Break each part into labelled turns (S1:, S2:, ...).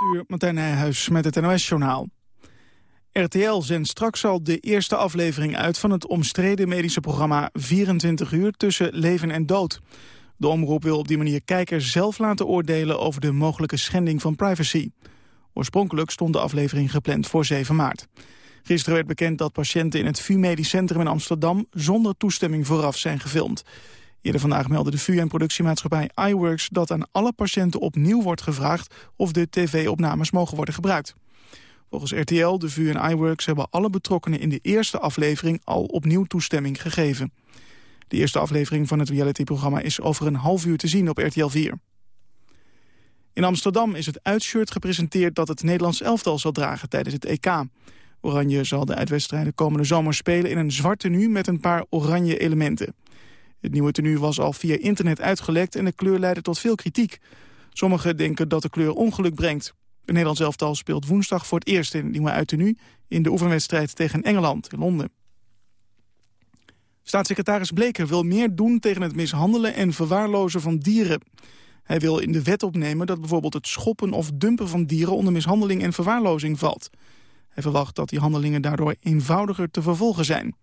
S1: uur, Martijn Nijhuis met het NOS-journaal. RTL zendt straks al de eerste aflevering uit van het omstreden medische programma 24 uur tussen leven en dood. De omroep wil op die manier kijkers zelf laten oordelen over de mogelijke schending van privacy. Oorspronkelijk stond de aflevering gepland voor 7 maart. Gisteren werd bekend dat patiënten in het VU Medisch Centrum in Amsterdam zonder toestemming vooraf zijn gefilmd. Eerder vandaag meldde de VU en productiemaatschappij iWorks dat aan alle patiënten opnieuw wordt gevraagd of de tv-opnames mogen worden gebruikt. Volgens RTL, de VU en iWorks hebben alle betrokkenen in de eerste aflevering al opnieuw toestemming gegeven. De eerste aflevering van het realityprogramma is over een half uur te zien op RTL 4. In Amsterdam is het uitshirt gepresenteerd dat het Nederlands elftal zal dragen tijdens het EK. Oranje zal de uitwedstrijden komende zomer spelen in een zwart tenue met een paar oranje elementen. Het nieuwe tenue was al via internet uitgelekt en de kleur leidde tot veel kritiek. Sommigen denken dat de kleur ongeluk brengt. Het Nederlands elftal speelt woensdag voor het eerst in het nieuwe uittenue... in de oefenwedstrijd tegen Engeland in Londen. Staatssecretaris Bleker wil meer doen tegen het mishandelen en verwaarlozen van dieren. Hij wil in de wet opnemen dat bijvoorbeeld het schoppen of dumpen van dieren onder mishandeling en verwaarlozing valt. Hij verwacht dat die handelingen daardoor eenvoudiger te vervolgen zijn.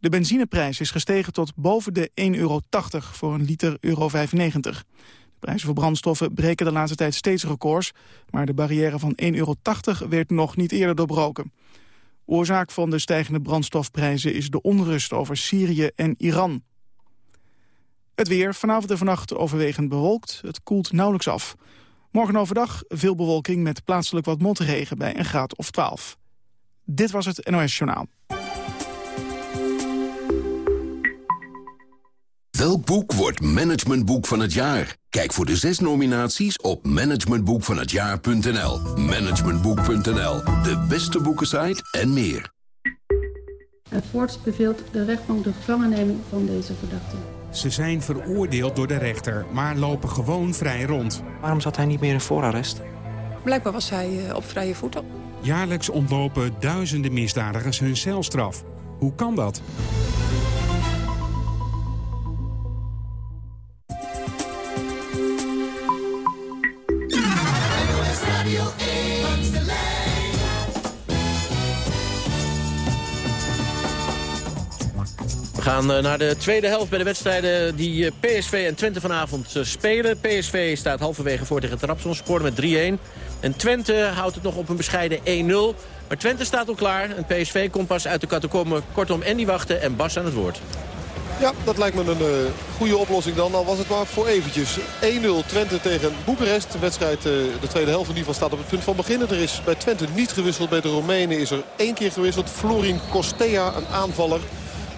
S1: De benzineprijs is gestegen tot boven de 1,80 euro voor een liter euro 95. De prijzen voor brandstoffen breken de laatste tijd steeds records... maar de barrière van 1,80 euro werd nog niet eerder doorbroken. Oorzaak van de stijgende brandstofprijzen is de onrust over Syrië en Iran. Het weer, vanavond en vannacht overwegend bewolkt. Het koelt nauwelijks af. Morgen overdag veel bewolking met plaatselijk wat motregen bij een graad of 12. Dit was het NOS Journaal.
S2: Welk boek wordt managementboek van het jaar? Kijk voor de zes nominaties op managementboekvanhetjaar.nl. Managementboek.nl, de beste boekensite en meer.
S3: En voorts beveelt de rechtbank de gevangenneming van deze verdachten.
S4: Ze zijn veroordeeld door de rechter, maar lopen gewoon vrij rond.
S5: Waarom zat hij niet meer in voorarrest?
S6: Blijkbaar was hij eh, op vrije voeten.
S4: Jaarlijks ontlopen duizenden misdadigers hun celstraf. Hoe kan dat?
S7: Gaan eh, naar de tweede helft bij de wedstrijden die eh, PSV en Twente vanavond eh, spelen. PSV staat halverwege voor tegen Trabzon, scoorde met 3-1. En Twente houdt het nog op een bescheiden 1-0. Maar Twente staat al klaar. En PSV komt pas uit de catacombe. Kortom, en die wachten en Bas aan het woord.
S8: Ja, dat lijkt me een goede oplossing dan. Al was het maar voor eventjes. 1-0 Twente tegen Boekarest. De wedstrijd, de tweede helft in ieder geval, staat op het punt van beginnen. Er is bij Twente niet gewisseld. Bij de Romeinen is er één keer gewisseld. Florin Costea, een aanvaller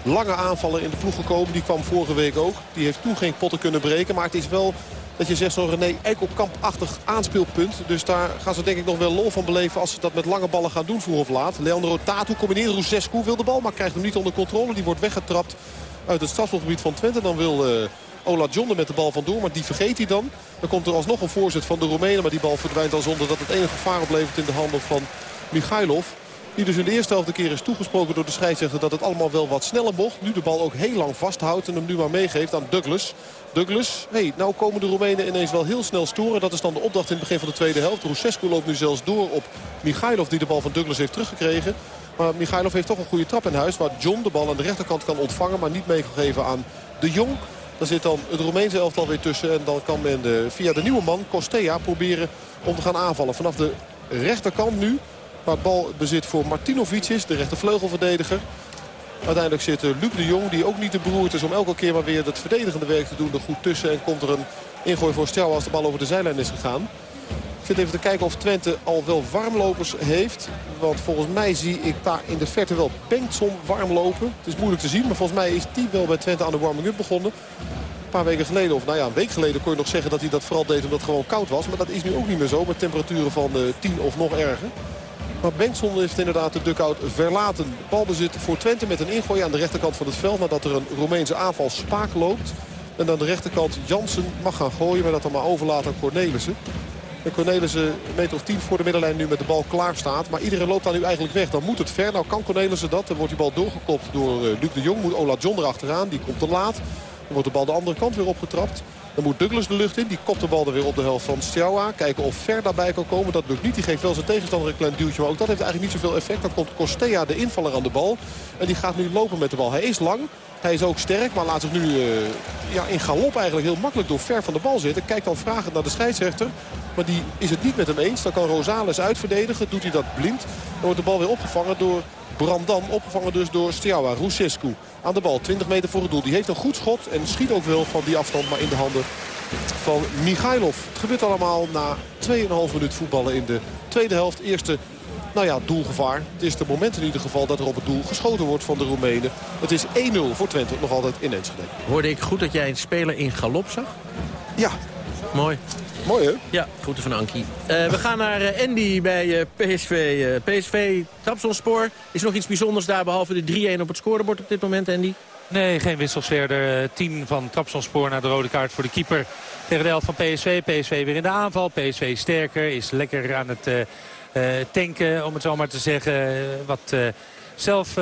S8: lange aanvaller in de ploeg gekomen. Die kwam vorige week ook. Die heeft toen geen potten kunnen breken. Maar het is wel dat je zegt zo'n René Eikelkamp-achtig aanspeelpunt. Dus daar gaan ze denk ik nog wel lol van beleven als ze dat met lange ballen gaan doen vroeg of laat. Leandro Tatu combineert. Rusescu wil de bal, maar krijgt hem niet onder controle. Die wordt weggetrapt uit het strafschopgebied van Twente. Dan wil uh, Ola John met de bal vandoor, maar die vergeet hij dan. Dan komt er alsnog een voorzet van de Roemenen. Maar die bal verdwijnt dan zonder dat het enige gevaar oplevert in de handen van Michailov. Die dus in de eerste helft een keer is toegesproken door de scheidsrechter dat het allemaal wel wat sneller mocht. Nu de bal ook heel lang vasthoudt en hem nu maar meegeeft aan Douglas. Douglas, hey, nou komen de Roemenen ineens wel heel snel storen. Dat is dan de opdracht in het begin van de tweede helft. Rusescu loopt nu zelfs door op Michailov die de bal van Douglas heeft teruggekregen. Maar Michailov heeft toch een goede trap in huis. Waar John de bal aan de rechterkant kan ontvangen. Maar niet meegegeven aan de Jong. Dan zit dan het Roemeense elftal weer tussen. En dan kan men de, via de nieuwe man, Costea, proberen om te gaan aanvallen. Vanaf de rechterkant nu Waar balbezit voor Martinovic is, de rechtervleugelverdediger. Uiteindelijk zit Luc de Jong, die ook niet te beroerd is om elke keer maar weer het verdedigende werk te doen, er goed tussen. En komt er een ingooi voor Stjouw als de bal over de zijlijn is gegaan. Ik zit even te kijken of Twente al wel warmlopers heeft. Want volgens mij zie ik daar in de verte wel Bengtson warm lopen. Het is moeilijk te zien, maar volgens mij is die wel bij Twente aan de warming-up begonnen. Een paar weken geleden, of nou ja, een week geleden kon je nog zeggen dat hij dat vooral deed omdat het gewoon koud was. Maar dat is nu ook niet meer zo, met temperaturen van 10 eh, of nog erger. Maar Bengtson heeft inderdaad de dugout verlaten. Balbezit voor Twente met een ingooi aan de rechterkant van het veld. Nadat er een Roemeense aanval spaak loopt. En aan de rechterkant Jansen mag gaan gooien. Maar dat dan maar overlaat aan Cornelissen. En Cornelissen meter of tien voor de middenlijn nu met de bal klaar staat. Maar iedereen loopt daar nu eigenlijk weg. Dan moet het ver. Nou kan Cornelissen dat. Dan wordt die bal doorgekopt door eh, Luc de Jong. Moet Ola John erachteraan. Die komt te laat. Dan wordt de bal de andere kant weer opgetrapt. Dan moet Douglas de lucht in. Die kopt de bal er weer op de helft van Stjawa. Kijken of Ver daarbij kan komen. Dat lukt niet. Die geeft wel zijn tegenstander een klein duwtje. Maar ook dat heeft eigenlijk niet zoveel effect. Dan komt Costea, de invaller, aan de bal. En die gaat nu lopen met de bal. Hij is lang. Hij is ook sterk, maar laat zich nu uh, ja, in galop eigenlijk heel makkelijk door ver van de bal zitten. Kijkt dan vragend naar de scheidsrechter. Maar die is het niet met hem eens. Dan kan Rosales uitverdedigen. Doet hij dat blind. Dan wordt de bal weer opgevangen door Brandan. Opgevangen dus door Stiawa. Rusescu aan de bal. 20 meter voor het doel. Die heeft een goed schot en schiet ook wel van die afstand. Maar in de handen van Michailov. Het gebeurt allemaal na 2,5 minuut voetballen in de tweede helft. Eerste nou ja, doelgevaar. Het is het moment in ieder geval dat er op het doel geschoten wordt van de Roemenen. Het is 1-0 voor Twente, nog altijd in Enschede.
S7: Hoorde ik goed dat jij een speler in galop zag?
S8: Ja.
S7: Mooi.
S8: Mooi, hè?
S7: Ja, groeten van Ankie. Uh, we gaan naar uh, Andy bij uh, PSV. PSV, Trapsonspoor. Is er nog iets bijzonders daar, behalve de 3-1 op het scorebord op dit moment, Andy?
S9: Nee, geen wissels verder. 10 van Trapsonspoor naar de rode kaart voor de keeper. Tegen de helft van PSV. PSV weer in de aanval. PSV sterker, is lekker aan het tanken, om het zo maar te zeggen. Wat zelf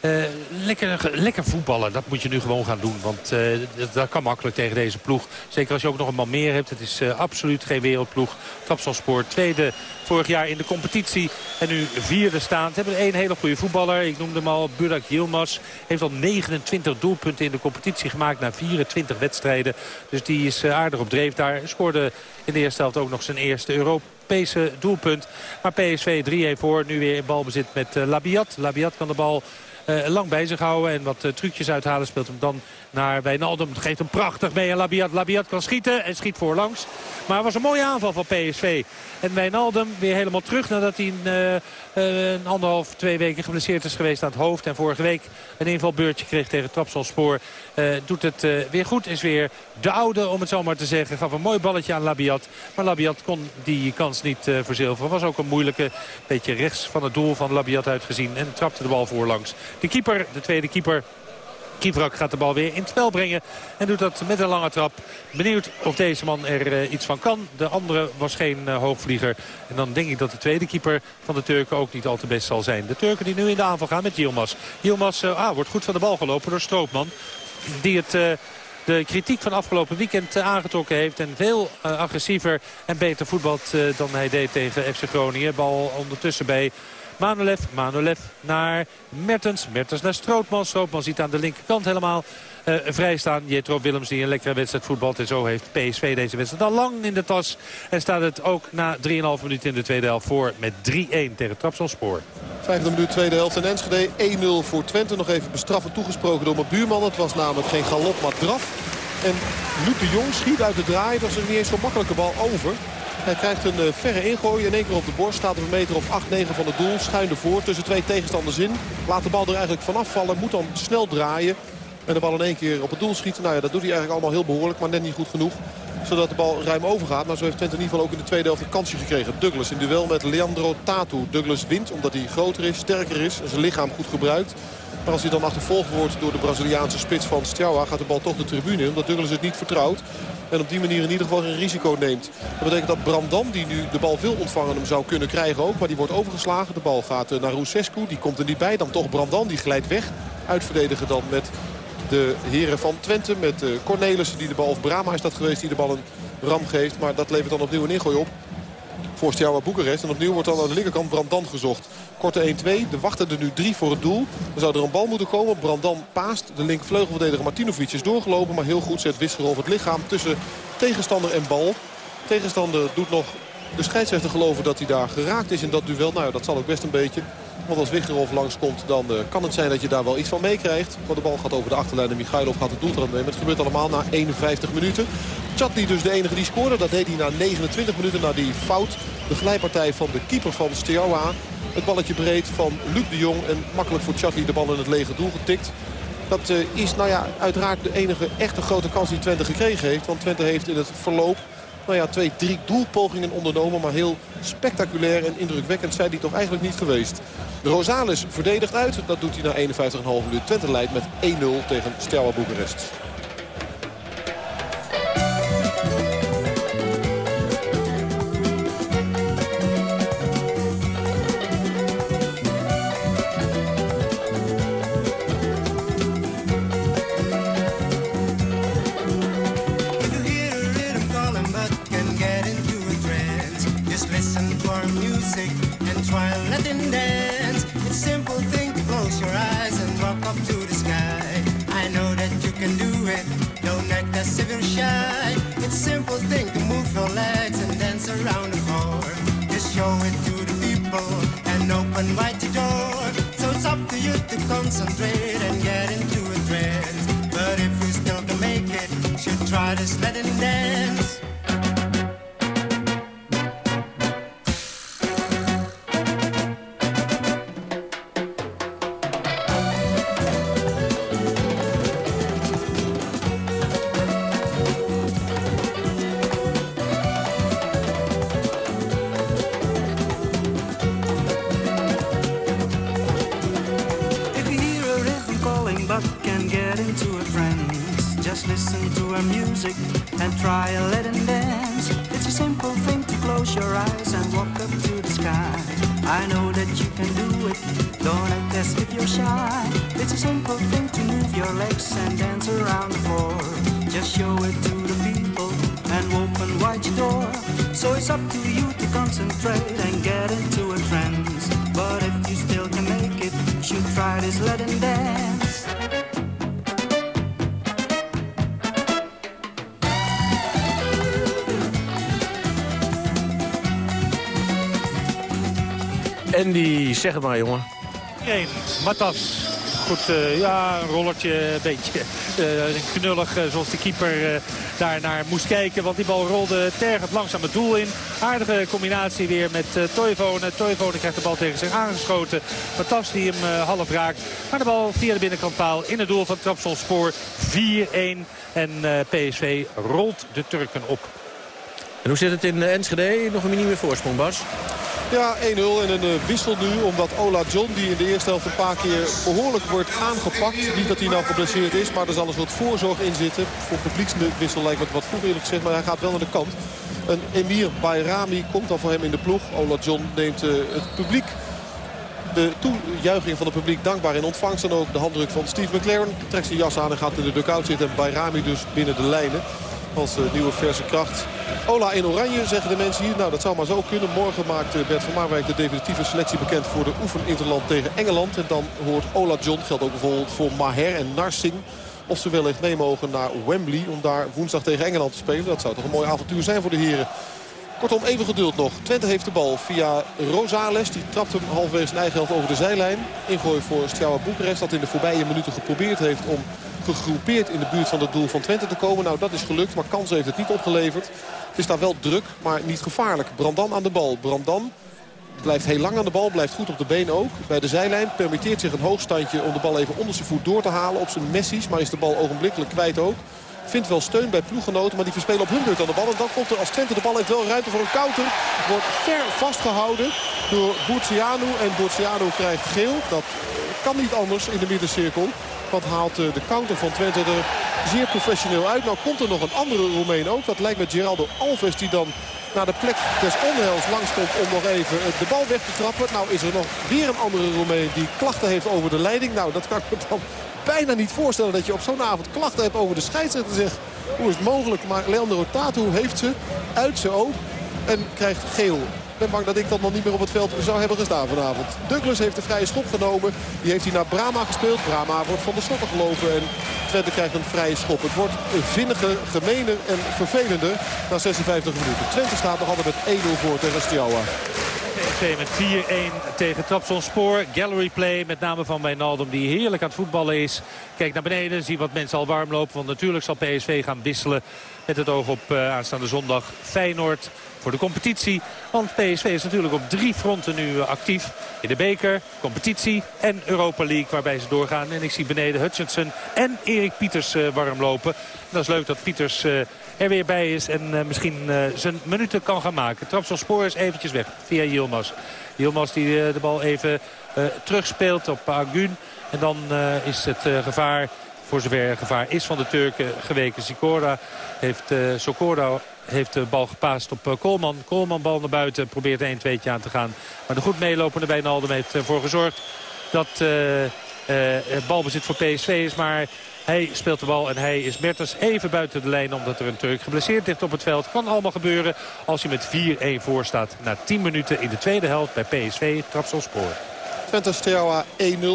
S9: uh, lekker, lekker voetballen, dat moet je nu gewoon gaan doen. Want uh, dat, kan makkelijk tegen deze ploeg. Zeker als je ook nog een man meer hebt. Het is uh, absoluut geen wereldploeg. Trapsalspoor tweede vorig jaar in de competitie. En nu vierde staand. Hebben één hele goede voetballer. Ik noemde hem al, Burak Yilmaz. Heeft al 29 doelpunten in de competitie gemaakt na 24 wedstrijden. Dus die is aardig op dreef daar. Scoorde in de eerste helft ook nog zijn eerste Europese doelpunt. Maar PSV 3-1 voor. Nu weer in balbezit met Labiat. Labiat kan de bal lang bij zich houden en wat uh, trucjes uithalen. Speelt hem dan naar Wijnaldum. Geeft hem prachtig mee aan Labiat. Labiat kan schieten en schiet voorlangs. Maar het was een mooie aanval van PSV. En Wijnaldum weer helemaal terug nadat hij een, uh, een anderhalf, twee weken geblesseerd is geweest aan het hoofd. En vorige week een invalbeurtje kreeg tegen Trapsalspoor. Uh, doet het weer goed. Is weer de oude, om het zo maar te zeggen. Gaf een mooi balletje aan Labiat. Maar Labiat kon die kans niet verzilveren. Was ook een moeilijke, beetje rechts van het doel van Labiat uitgezien. En trapte de bal voorlangs. De keeper, de tweede keeper, Kivrak gaat de bal weer in het spel brengen. En doet dat met een lange trap. Benieuwd of deze man er uh, iets van kan. De andere was geen uh, hoogvlieger. En dan denk ik dat de tweede keeper van de Turken ook niet al te best zal zijn. De Turken die nu in de aanval gaan met Yilmaz. Yilmaz uh, ah, wordt goed van de bal gelopen door Stroopman. Die het de kritiek van afgelopen weekend aangetrokken heeft. En veel agressiever en beter voetbalt dan hij deed tegen FC Groningen. Bal ondertussen bij Manolev, Manolev naar Mertens. Mertens naar Strootman. Strootman ziet aan de linkerkant helemaal vrij staan. Jetro Willems die een lekkere wedstrijd voetbalt. En zo heeft PSV deze wedstrijd al lang in de tas. En staat het ook na 3,5 minuten in de tweede helft voor met 3-1 tegen Trapsonspoor.
S8: Vijfde minuut tweede helft in Enschede. 1-0 voor Twente. Nog even bestraffend toegesproken door mijn buurman. Het was namelijk geen galop, maar draf. En Luc de Jong schiet uit de draai. Dat is er niet eens zo'n makkelijke bal over. Hij krijgt een uh, verre ingooi. In één keer op de borst. Staat op een meter of 8, 9 van het doel. Schuin ervoor tussen twee tegenstanders in. Laat de bal er eigenlijk vanaf vallen. Moet dan snel draaien. En de bal in één keer op het doel schieten. Nou ja, dat doet hij eigenlijk allemaal heel behoorlijk. Maar net niet goed genoeg. Zodat de bal ruim overgaat. Maar zo heeft Twente in ieder geval ook in de tweede helft een kansje gekregen. Douglas in duel met Leandro Tatu. Douglas wint omdat hij groter is, sterker is. En zijn lichaam goed gebruikt. Maar als hij dan achtervolgd wordt door de Braziliaanse spits van Stjawa... gaat de bal toch de tribune omdat Douglas het niet vertrouwt. En op die manier in ieder geval geen risico neemt. Dat betekent dat Brandam, die nu de bal veel ontvangen, hem zou kunnen krijgen ook. Maar die wordt overgeslagen. De bal gaat naar Rusescu. Die komt er niet bij. Dan toch Brandam. Die glijdt weg. Uitverdedigen dan met de heren van Twente. Met Cornelissen die de bal, of Brama is dat geweest, die de bal een ram geeft. Maar dat levert dan opnieuw een ingooi op voor Steaua Boekarest. En opnieuw wordt dan aan de linkerkant Brandan gezocht. Korte 1-2. Er wachten er nu drie voor het doel. Dan zou er een bal moeten komen. Brandan paast. De linkervleugelverdediger Martinovic is doorgelopen. Maar heel goed zet Wisgerhoff het lichaam tussen tegenstander en bal. Tegenstander doet nog de scheidsrechter geloven dat hij daar geraakt is in dat duel. Nou dat zal ook best een beetje. Want als Wichterhof langskomt, dan uh, kan het zijn dat je daar wel iets van meekrijgt. Want de bal gaat over de achterlijn en Michailov gaat het doeltrap nemen. Het gebeurt allemaal na 51 minuten. Chatli dus de enige die scoorde. Dat deed hij na 29 minuten na die fout. De glijpartij van de keeper van Steaua. Het balletje breed van Luc de Jong. En makkelijk voor Chatli de bal in het lege doel getikt. Dat uh, is nou ja, uiteraard de enige echte grote kans die Twente gekregen heeft. Want Twente heeft in het verloop nou ja, twee, drie doelpogingen ondernomen. Maar heel spectaculair en indrukwekkend zijn die toch eigenlijk niet geweest. Rosales verdedigt uit. Dat doet hij na 51,5 minuut. Twente leidt met 1-0 tegen Steaua Boekarest.
S10: To concentrate and get into a trance. But if you still can make it,
S11: you should try this Latin dance.
S7: Andy, zeg het maar, jongen.
S9: 1. Matas. Eh, ja, een rollertje, een beetje eh, knullig eh, zoals de keeper daar naar moest kijken. Want die bal rolde tergend langzaam het doel in. Aardige combinatie weer met uh, Toivonen. Toivonen krijgt de bal tegen zich aangeschoten. Matas die hem half raakt. Maar de bal via de binnenkantpaal in het doel van Trapsonspoor 4-1. En PSV rolt de Turken op.
S7: En hoe zit het in Enschede? Nog een mini voorsprong, Bas.
S8: Ja, 1-0 en een eh, wissel nu. Omdat Ola John, die in de eerste helft een paar keer behoorlijk wordt aangepakt. Niet dat hij nou geblesseerd is, maar er zal een soort voorzorg in zitten. Voor publiekswissel lijkt het wat vroeg eerlijk gezegd, maar hij gaat wel naar de kant. Een Emir Bayrami komt dan voor hem in de ploeg. Ola John neemt eh, het publiek de toejuiching van het publiek dankbaar in ontvangst. En ook de handdruk van Steve McLaren. Trekt zijn jas aan en gaat in de dugout zitten. En Bayrami dus binnen de lijnen. Als nieuwe verse kracht. Ola in oranje zeggen de mensen hier. Nou dat zou maar zo kunnen. Morgen maakt uh, Bert van Marwijk de definitieve selectie bekend voor de oefeninterland tegen Engeland. En dan hoort Ola John, geldt ook bijvoorbeeld voor Maher en Narsing. Of ze wellicht mee mogen naar Wembley om daar woensdag tegen Engeland te spelen. Dat zou toch een mooi avontuur zijn voor de heren. Kortom, even geduld nog. Twente heeft de bal via Rosales. Die trapt hem halverwege zijn eigen helft over de zijlijn. Ingooi voor Steaua Boekarest. Dat in de voorbije minuten geprobeerd heeft om gegroepeerd in de buurt van het doel van Twente te komen. Nou, dat is gelukt, maar kans heeft het niet opgeleverd. Het is daar wel druk, maar niet gevaarlijk. Brandan aan de bal. Brandan blijft heel lang aan de bal, blijft goed op de been ook. Bij de zijlijn permitteert zich een hoogstandje om de bal even onder zijn voet door te halen op zijn Messi's. Maar is de bal ogenblikkelijk kwijt ook. Vindt wel steun bij ploeggenoten, maar die verspelen op hun beurt aan de bal. En dan komt er als Twente de bal heeft wel ruimte voor een counter. Wordt ver vastgehouden door Boercianu. En Boercianu krijgt geel. Dat kan niet anders in de middencirkel. Wat haalt de counter van Twente er zeer professioneel uit. Nou komt er nog een andere Roemeen ook. Dat lijkt met Geraldo Alves die dan naar de plek des onheils langskomt om nog even de bal weg te trappen. Nou is er nog weer een andere Roemeen die klachten heeft over de leiding. Nou dat kan ik me dan bijna niet voorstellen dat je op zo'n avond klachten hebt over de scheidsrechter. Zeg, hoe is het mogelijk? Maar Leandro Tatu heeft ze uit zijn oog en krijgt geel. Ben bang dat ik dan nog niet meer op het veld zou hebben gestaan vanavond. Douglas heeft de vrije schop genomen. Die heeft hij naar Brama gespeeld. Brama wordt van de slotten gelopen en Twente krijgt een vrije schop. Het wordt vinniger, gemener en vervelender na 56 minuten. Twente staat nog altijd met 1-0 voor tegen Steaua.
S9: PSV met 4-1 tegen Trabzonspor. Gallery play, met name van Wijnaldum die heerlijk aan het voetballen is. Kijk naar beneden, zie wat mensen al warm lopen. Want natuurlijk zal PSV gaan wisselen met het oog op uh, aanstaande zondag Feyenoord voor de competitie. Want PSV is natuurlijk op drie fronten nu uh, actief. In de beker, competitie en Europa League waarbij ze doorgaan. En ik zie beneden Hutchinson en Erik Pieters uh, warm lopen. Dat is leuk dat Pieters er weer bij is en misschien zijn minuten kan gaan maken. Trapsonspoor is eventjes weg via Yilmaz. Yilmaz die de bal even terugspeelt op Agun. En dan is het gevaar, voor zover er gevaar is van de Turken, geweken. Sikora heeft, Sokora heeft de bal gepaast op Koolman. Koolman bal naar buiten, probeert een 1 2 aan te gaan. Maar de goed meelopende Wijnaldum heeft ervoor gezorgd dat het balbezit voor PSV is. Maar Hij speelt de bal en hij is Mertens even buiten de lijn omdat er een Turk geblesseerd ligt op het veld. Kan allemaal gebeuren als hij met 4-1 voor staat na 10 minuten in de tweede helft bij PSV Trapsonspoor.
S8: Twente Steaua 1-0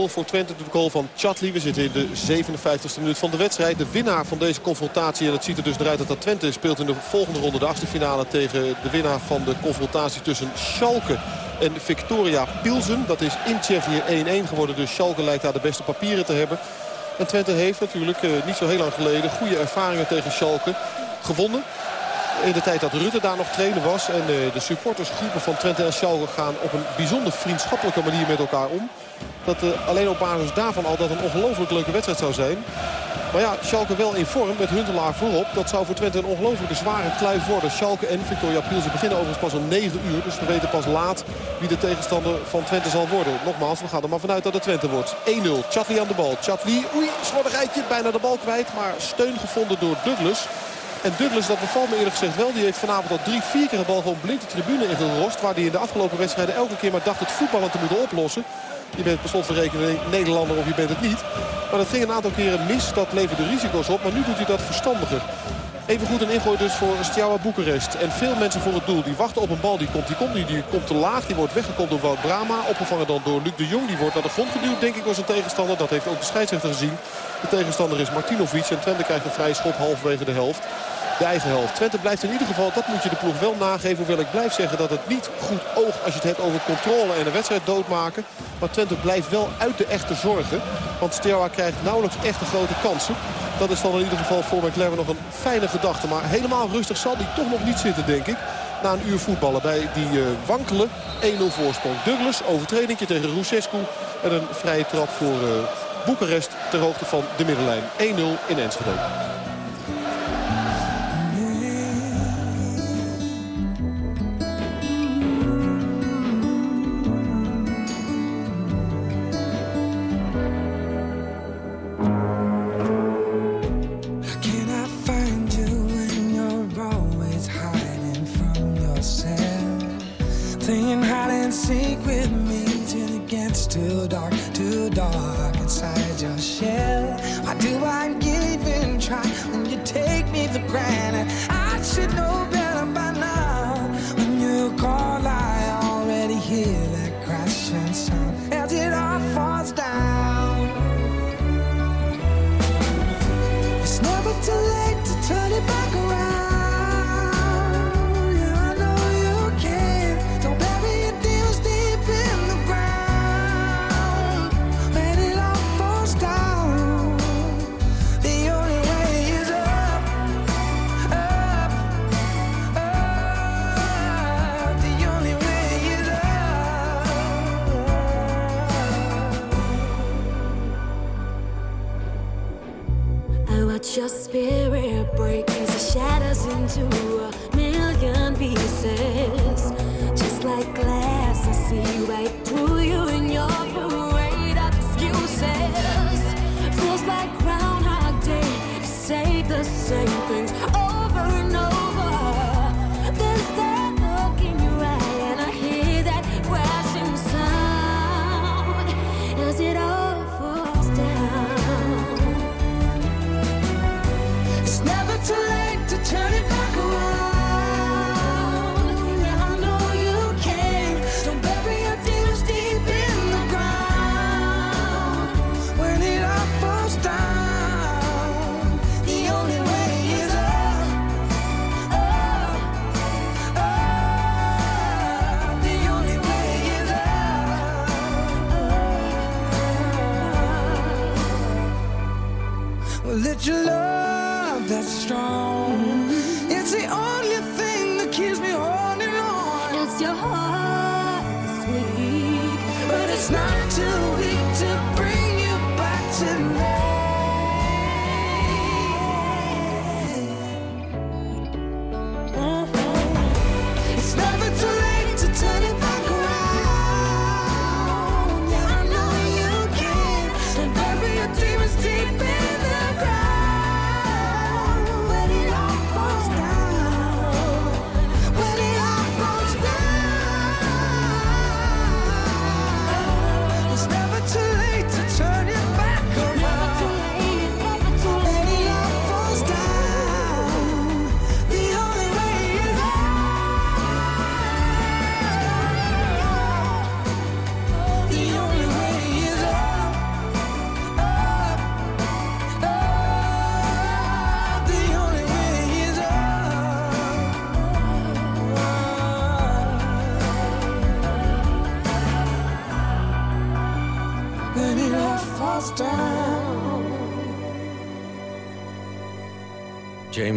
S8: voor Twente. De goal van Chatli. We zitten in de 57e minuut van de wedstrijd. De winnaar van deze confrontatie. En het ziet er dus naar uit dat dat Twente speelt in de volgende ronde. De achtste finale tegen de winnaar van de confrontatie tussen Schalke en Victoria Pilsen. Dat is in Tsjechië 1-1 geworden. Dus Schalke lijkt daar de beste papieren te hebben. En Twente heeft natuurlijk eh, niet zo heel lang geleden goede ervaringen tegen Schalke gewonnen. In de tijd dat Rutte daar nog trainer was. En eh, de supportersgroepen van Twente en Schalke gaan op een bijzonder vriendschappelijke manier met elkaar om. Dat uh, alleen op basis daarvan al dat een ongelooflijk leuke wedstrijd zou zijn. Maar ja, Schalke wel in vorm met Huntelaar voorop. Dat zou voor Twente een ongelooflijke zware kluif worden. Schalke en Victoria Pielsen beginnen overigens pas om 9 uur. Dus we weten pas laat wie de tegenstander van Twente zal worden. Nogmaals, we gaan er maar vanuit dat het Twente wordt. 1-0. Chatli aan de bal. Chatli, oei, slordigheidje. Bijna de bal kwijt. Maar steun gevonden door Douglas. En Douglas, dat bevalt me eerlijk gezegd wel. Die heeft vanavond al drie, vier keer de bal gewoon blind de tribune ingerost. Waar hij in de afgelopen wedstrijden elke keer maar dacht het voetballen te moeten oplossen. Je bent per slotverrekening Nederlander of je bent het niet. Maar dat ging een aantal keren mis. Dat leverde risico's op. Maar nu doet hij dat verstandiger. Even goed een ingooi dus voor Steaua Boekarest. En veel mensen voor het doel. Die wachten op een bal. Die komt, die komt niet. Die komt te laag. Die wordt weggekomen door Wout Brama. Opgevangen dan door Luc de Jong. Die wordt naar de grond geduwd denk ik door zijn tegenstander. Dat heeft ook de scheidsrechter gezien. De tegenstander is Martinovic. En Twente krijgt een vrije schop halverwege de helft de eigen helft. Twente blijft in ieder geval, dat moet je de ploeg wel nageven. Hoewel ik blijf zeggen dat het niet goed oogt als je het hebt over controle en een wedstrijd doodmaken. Maar Twente blijft wel uit de echte zorgen. Want Steaua krijgt nauwelijks echte grote kansen. Dat is dan in ieder geval voor McLaren nog een fijne gedachte. Maar helemaal rustig zal die toch nog niet zitten, denk ik. Na een uur voetballen bij die uh, wankele 1-0 voorsprong. Douglas, overtreding tegen Rusescu. En een vrije trap voor uh, Boekarest ter hoogte van de middenlijn. 1-0 in Enschede.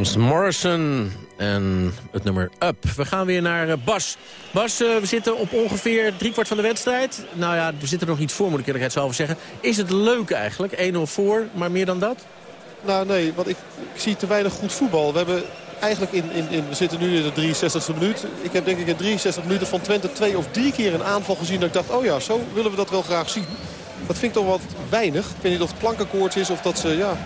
S7: James Morrison en het nummer Up. We gaan weer naar eh, Bas. Bas, eh, we zitten op ongeveer driekwart van de wedstrijd. Nou ja, we zitten nog iets voor, moet ik eerlijkheidshalve zeggen. Is het leuk eigenlijk? 1-0 voor, maar meer dan dat?
S8: Nou nee, want ik, ik zie te weinig goed voetbal. We hebben eigenlijk in, in, in, we zitten nu in de 63e minuut. Ik heb denk ik in 63 minuten van Twente twee of drie keer een aanval gezien. Dat ik dacht, oh ja, zo willen we dat wel graag zien. Dat vind ik toch wat weinig. Ik weet niet of het plankenkoorts is of dat ze, ja,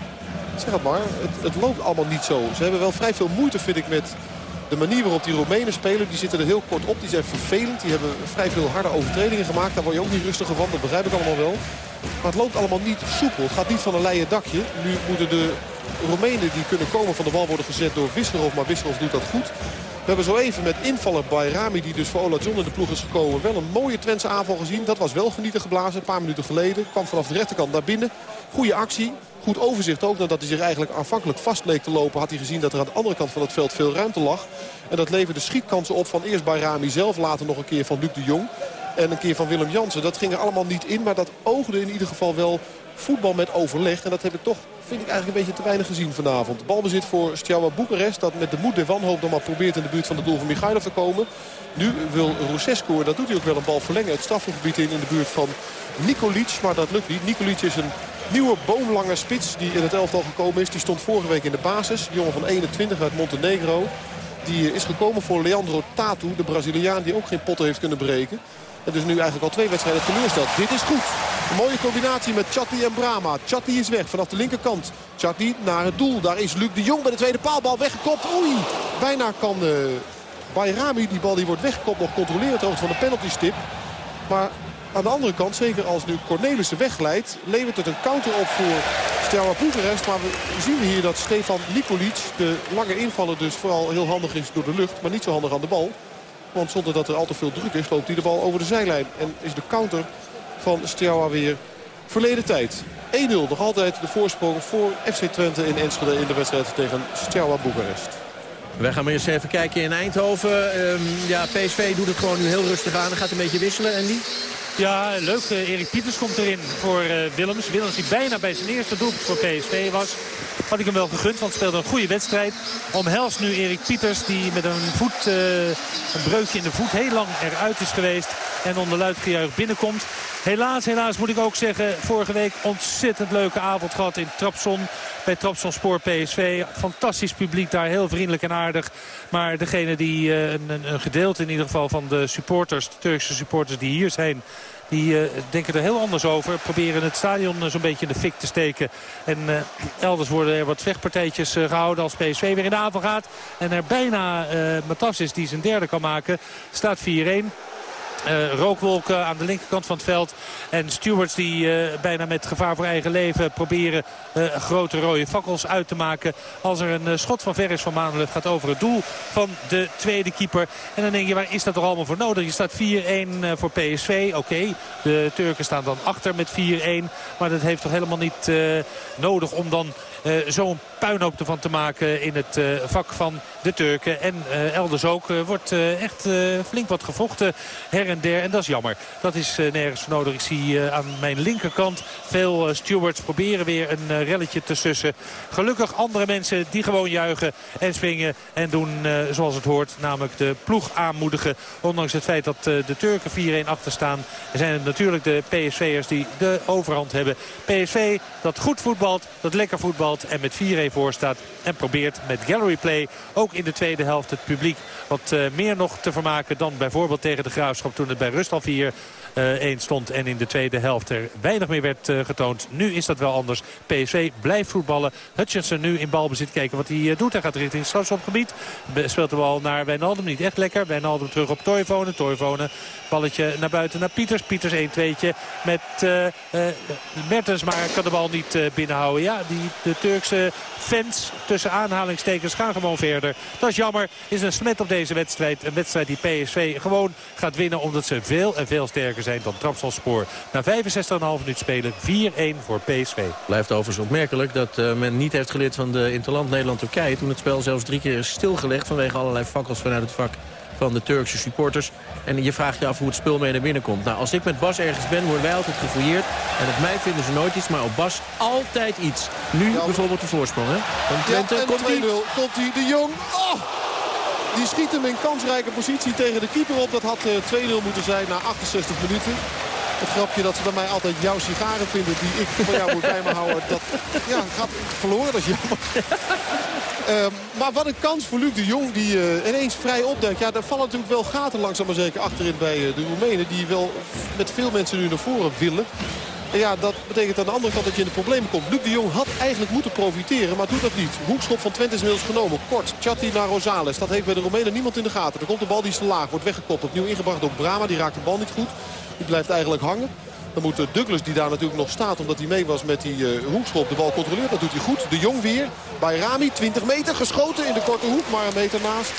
S8: zeg het maar. Het, het loopt allemaal niet zo. Ze hebben wel vrij veel moeite, vind ik, met de manier waarop die Roemenen spelen. Die zitten er heel kort op. Die zijn vervelend. Die hebben vrij veel harde overtredingen gemaakt. Daar word je ook niet rustiger van. Dat begrijp ik allemaal wel. Maar het loopt allemaal niet soepel. Het gaat niet van een leien dakje. Nu moeten de Roemenen die kunnen komen van de bal worden gezet door Wisserov. Maar Wisserov doet dat goed. We hebben zo even met invaller Bayrami, die dus voor Ola John in de ploeg is gekomen... wel een mooie Twentse aanval gezien. Dat was wel genieten geblazen, een paar minuten geleden. Kwam vanaf de rechterkant naar binnen. Goede actie. Goed overzicht ook. Nadat hij zich eigenlijk aanvankelijk vast leek te lopen... had hij gezien dat er aan de andere kant van het veld veel ruimte lag. En dat leverde schietkansen op van eerst Bayrami zelf... later nog een keer van Luc de Jong. En een keer van Willem Jansen. Dat ging er allemaal niet in, maar dat oogde in ieder geval wel voetbal met overleg. En dat heb ik toch, vind ik eigenlijk een beetje te weinig gezien vanavond. Balbezit voor Stjawa Boekarest. Dat met de moed en wanhoop dan maar probeert in de buurt van de doel van Michailov te komen. Nu wil Rusescu, en dat doet hij ook wel een bal verlengen, het strafgebied in in de buurt van Nikolic. Maar dat lukt niet. Nikolic is een nieuwe boomlange spits die in het elftal gekomen is. Die stond vorige week in de basis. Jongen van 21 uit Montenegro. Die is gekomen voor Leandro Tatu, de Braziliaan die ook geen potten heeft kunnen breken. En dus nu eigenlijk al twee wedstrijden teleurstelt. Dit is goed. Een mooie combinatie met Chatti en Brama. Chatti is weg vanaf de linkerkant. Chatti naar het doel. Daar is Luc de Jong bij de tweede paalbal weggekopt. Oei, bijna kan uh, Bayrami, die bal die wordt weggekopt, nog controleren ter hoogte van de penaltystip. Maar aan de andere kant, zeker als nu Cornelissen wegglijdt... levert het een counter op voor Steaua Boekarest. Maar we zien hier dat Stefan Nikolic, de lange invaller dus vooral heel handig is door de lucht... maar niet zo handig aan de bal. Want zonder dat er al te veel druk is, loopt hij de bal over de zijlijn. En is de counter van Steaua weer verleden tijd. 1-0, nog altijd de voorsprong voor FC Twente in Enschede in de wedstrijd tegen Steaua Boekarest.
S7: Wij gaan maar eens even kijken in Eindhoven. Um, ja, PSV doet het gewoon nu heel rustig aan. en gaat een beetje wisselen, Andy.
S9: Ja, leuk. Uh, Erik Pieters komt erin voor uh, Willems. Willems die bijna bij zijn eerste doelpunt voor PSV was. Had ik hem wel gegund, want speelde een goede wedstrijd. Omhelst nu Erik Pieters, die met een, voet, uh, een breukje in de voet heel lang eruit is geweest. En onder luid gejuich binnenkomt. Helaas, helaas moet ik ook zeggen, vorige week ontzettend leuke avond gehad in Trapson. Bij Trapsonspoor PSV. Fantastisch publiek daar, heel vriendelijk en aardig. Maar degene die, uh, een, een gedeelte in ieder geval van de supporters, de Turkse supporters die hier zijn... Die uh, denken er heel anders over. Proberen het stadion uh, zo'n beetje in de fik te steken. En elders worden er wat vechtpartijtjes gehouden als PSV weer in de avond gaat. En er bijna Matas is die zijn derde kan maken. Staat 4-1. Uh, rookwolken aan de linkerkant van het veld. En stewards die uh, bijna met gevaar voor eigen leven proberen grote rode fakkels uit te maken. Als er een schot van ver is van Maandelef gaat over het doel van de tweede keeper. En dan denk je, waar is dat toch allemaal voor nodig? Je staat 4-1 voor PSV. Oké, de Turken staan dan achter met 4-1. Maar dat heeft toch helemaal niet nodig om dan zo'n puinhoop ervan te maken in het uh, vak van de Turken. En uh, elders ook wordt echt flink wat gevochten her en der. En dat is jammer. Dat is nergens voor nodig. Ik zie aan mijn linkerkant veel stewards proberen weer een relletje te sussen. Gelukkig andere mensen die gewoon juichen en swingen en doen zoals het hoort. Namelijk de ploeg aanmoedigen. Ondanks het feit dat de Turken 4-1 achter staan. Zijn het natuurlijk de PSV'ers die de overhand hebben. PSV dat goed voetbalt, dat lekker voetbalt en met 4-1 voor staat. En probeert met gallery play ook in de tweede helft het publiek wat uh, meer nog te vermaken dan bijvoorbeeld tegen de Graafschap toen het bij rust al 4 uh, 1 stond. En in de tweede helft er weinig meer werd uh, getoond. Nu is dat wel anders. PSV blijft voetballen. Hutchinson nu in balbezit kijken wat hij uh, doet. Hij gaat richting strafschopgebied. Speelt de bal naar Wijnaldum. Niet echt lekker. Wijnaldum terug op Toivonen. Toivonen balletje naar buiten naar Pieters. Pieters 1-2'tje met Mertens. Maar kan de bal niet binnenhouden. Ja, die, de Turkse fans tussen aanhalingstekens gaan gewoon verder. Dat is jammer. Is een smet op deze wedstrijd. Een wedstrijd die PSV gewoon gaat winnen omdat ze veel en veel sterker zijn dan Trapsalspoor. Na 65,5 minuut spelen 4-1 voor PSV.
S7: Blijft overigens opmerkelijk dat uh, men niet heeft geleerd van de Interland Nederland-Turkije. Toen het spel zelfs drie keer is stilgelegd vanwege allerlei fakkels vanuit het vak van de Turkse supporters. En je vraagt je af hoe het spul mee naar binnen komt. Nou, als ik met Bas ergens ben, worden wij altijd gefouilleerd. En op mij vinden ze nooit iets, maar op Bas altijd iets. Nu bijvoorbeeld de voorsprong, hè? Van Twente,
S8: Ja,
S7: komt
S8: 2-0
S7: die?
S8: komt hij. De Jong. Oh! Die schiet hem in kansrijke positie tegen de keeper op. Dat had eh, 2-0 moeten zijn na 68 minuten. Het grapje dat ze bij mij altijd jouw sigaren vinden die ik van jou moet bij me houden. Dat ja, gaat verloren, dat is jammer. Ehm, maar wat een kans voor Luc de Jong die eh, ineens vrij opduikt. Ja, daar vallen natuurlijk wel gaten langzaam maar zeker achterin bij eh, de Roemenen. Die wel met veel mensen nu naar voren willen. En ja, dat betekent aan de andere kant dat je in de problemen komt. Luc de Jong had eigenlijk moeten profiteren, maar doet dat niet. Hoekschop van Twente is inmiddels genomen. Kort, Chatti naar Rosales. Dat heeft bij de Roemenen niemand in de gaten. Er komt de bal die is te laag, wordt weggekopt. Opnieuw ingebracht door Brama, die raakt de bal niet goed. Die blijft eigenlijk hangen. Dan moet Douglas, die daar natuurlijk nog staat omdat hij mee was met die eh, hoekschop, de bal controleert. Dat doet hij goed. De Jong weer bij Rami, 20 meter, geschoten in de korte hoek, maar een meter naast.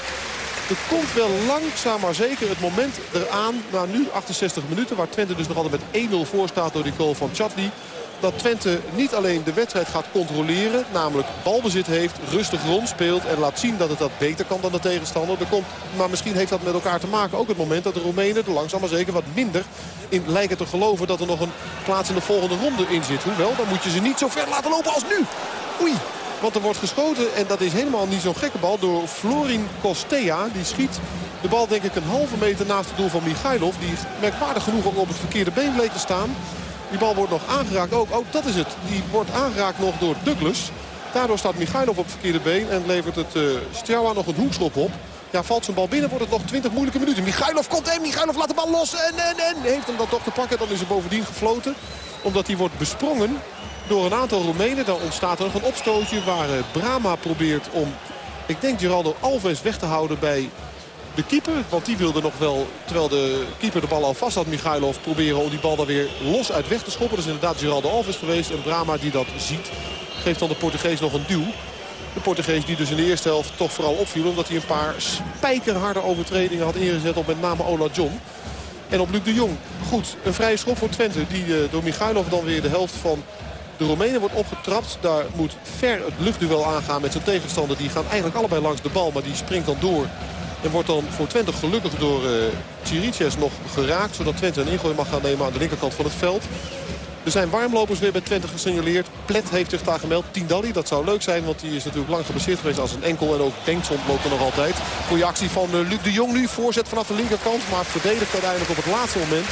S8: Er komt wel langzaam maar zeker het moment eraan, na nu 68 minuten... waar Twente dus nog altijd met 1-0 voor staat door die goal van Chatli... dat Twente niet alleen de wedstrijd gaat controleren... namelijk balbezit heeft, rustig rond speelt... en laat zien dat het dat beter kan dan de tegenstander. Er komt, maar misschien heeft dat met elkaar te maken. Ook het moment dat de Roemenen er langzaam maar zeker wat minder in lijken te geloven... dat er nog een plaats in de volgende ronde in zit. Hoewel, dan moet je ze niet zo ver laten lopen als nu. Oei, want er wordt geschoten en dat is helemaal niet zo'n gekke bal door Florin Kostea. Die schiet de bal denk ik een halve meter naast het doel van Michailov. Die merkwaardig genoeg op het verkeerde been bleek te staan. Die bal wordt nog aangeraakt ook. Dat is het. Die wordt aangeraakt nog door Douglas. Daardoor staat Michailov op het verkeerde been en levert het uh, nog een hoekschop op. Ja, valt zijn bal binnen, wordt het nog 20 moeilijke minuten. Michailov komt en Michailov laat de bal los en, en, en heeft hem dan toch te pakken. Dan is er bovendien gefloten, omdat hij wordt besprongen door een aantal Roemenen. Dan ontstaat er nog een opstootje waar uh, Brama probeert om, ik denk Geraldo Alves weg te houden bij de keeper. Want die wilde nog wel, terwijl de keeper de bal al vast had, Michailov, proberen om die bal dan weer los uit weg te schoppen. Dat is inderdaad Geraldo Alves geweest. En Brama die dat ziet, geeft dan de Portugees nog een duw. De Portugees die dus in de eerste helft toch vooral opviel. Omdat hij een paar spijkerharde overtredingen had ingezet op met name Ola John. En op Luc de Jong. Goed, een vrije schop voor Twente. Die uh, door Michailov dan weer de helft van de Roemenen wordt opgetrapt. Daar moet ver het luchtduel aangaan met zijn tegenstander. Die gaan eigenlijk allebei langs de bal. Maar die springt dan door. En wordt dan voor Twente gelukkig door uh, Chiriches nog geraakt. Zodat Twente een ingooi mag gaan nemen aan de linkerkant van het veld. Er zijn warmlopers weer bij Twente gesignaleerd. Plet heeft zich daar gemeld. Tindalli, dat zou leuk zijn. Want die is natuurlijk lang geblesseerd geweest als een enkel. En ook Bengtson loopt er nog altijd. Goeie actie van uh, Luc de Jong nu. Voorzet vanaf de linkerkant. Maar verdedigt uiteindelijk op het laatste moment.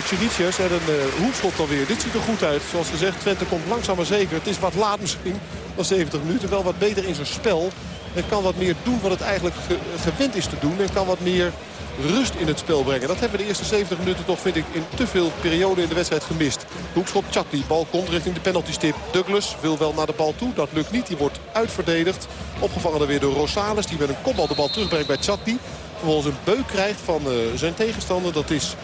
S8: Chiriches en een uh, hoekschop dan weer. Dit ziet er goed uit. Zoals gezegd, Twente komt langzaam maar zeker. Het is wat laat misschien. Dan 70 minuten. Wel wat beter in zijn spel. En kan wat meer doen wat het eigenlijk ge gewend is te doen. En kan wat meer rust in het spel brengen. Dat hebben de eerste 70 minuten toch, vind ik, in te veel perioden in de wedstrijd gemist. Hoekschop Chatti. Bal komt richting de penaltystip. Douglas wil wel naar de bal toe. Dat lukt niet. Die wordt uitverdedigd. Opgevangen dan weer door Rosales. Die met een kopbal de bal terugbrengt bij Chatti. Vervolgens een beuk krijgt van uh, zijn tegenstander. Dat is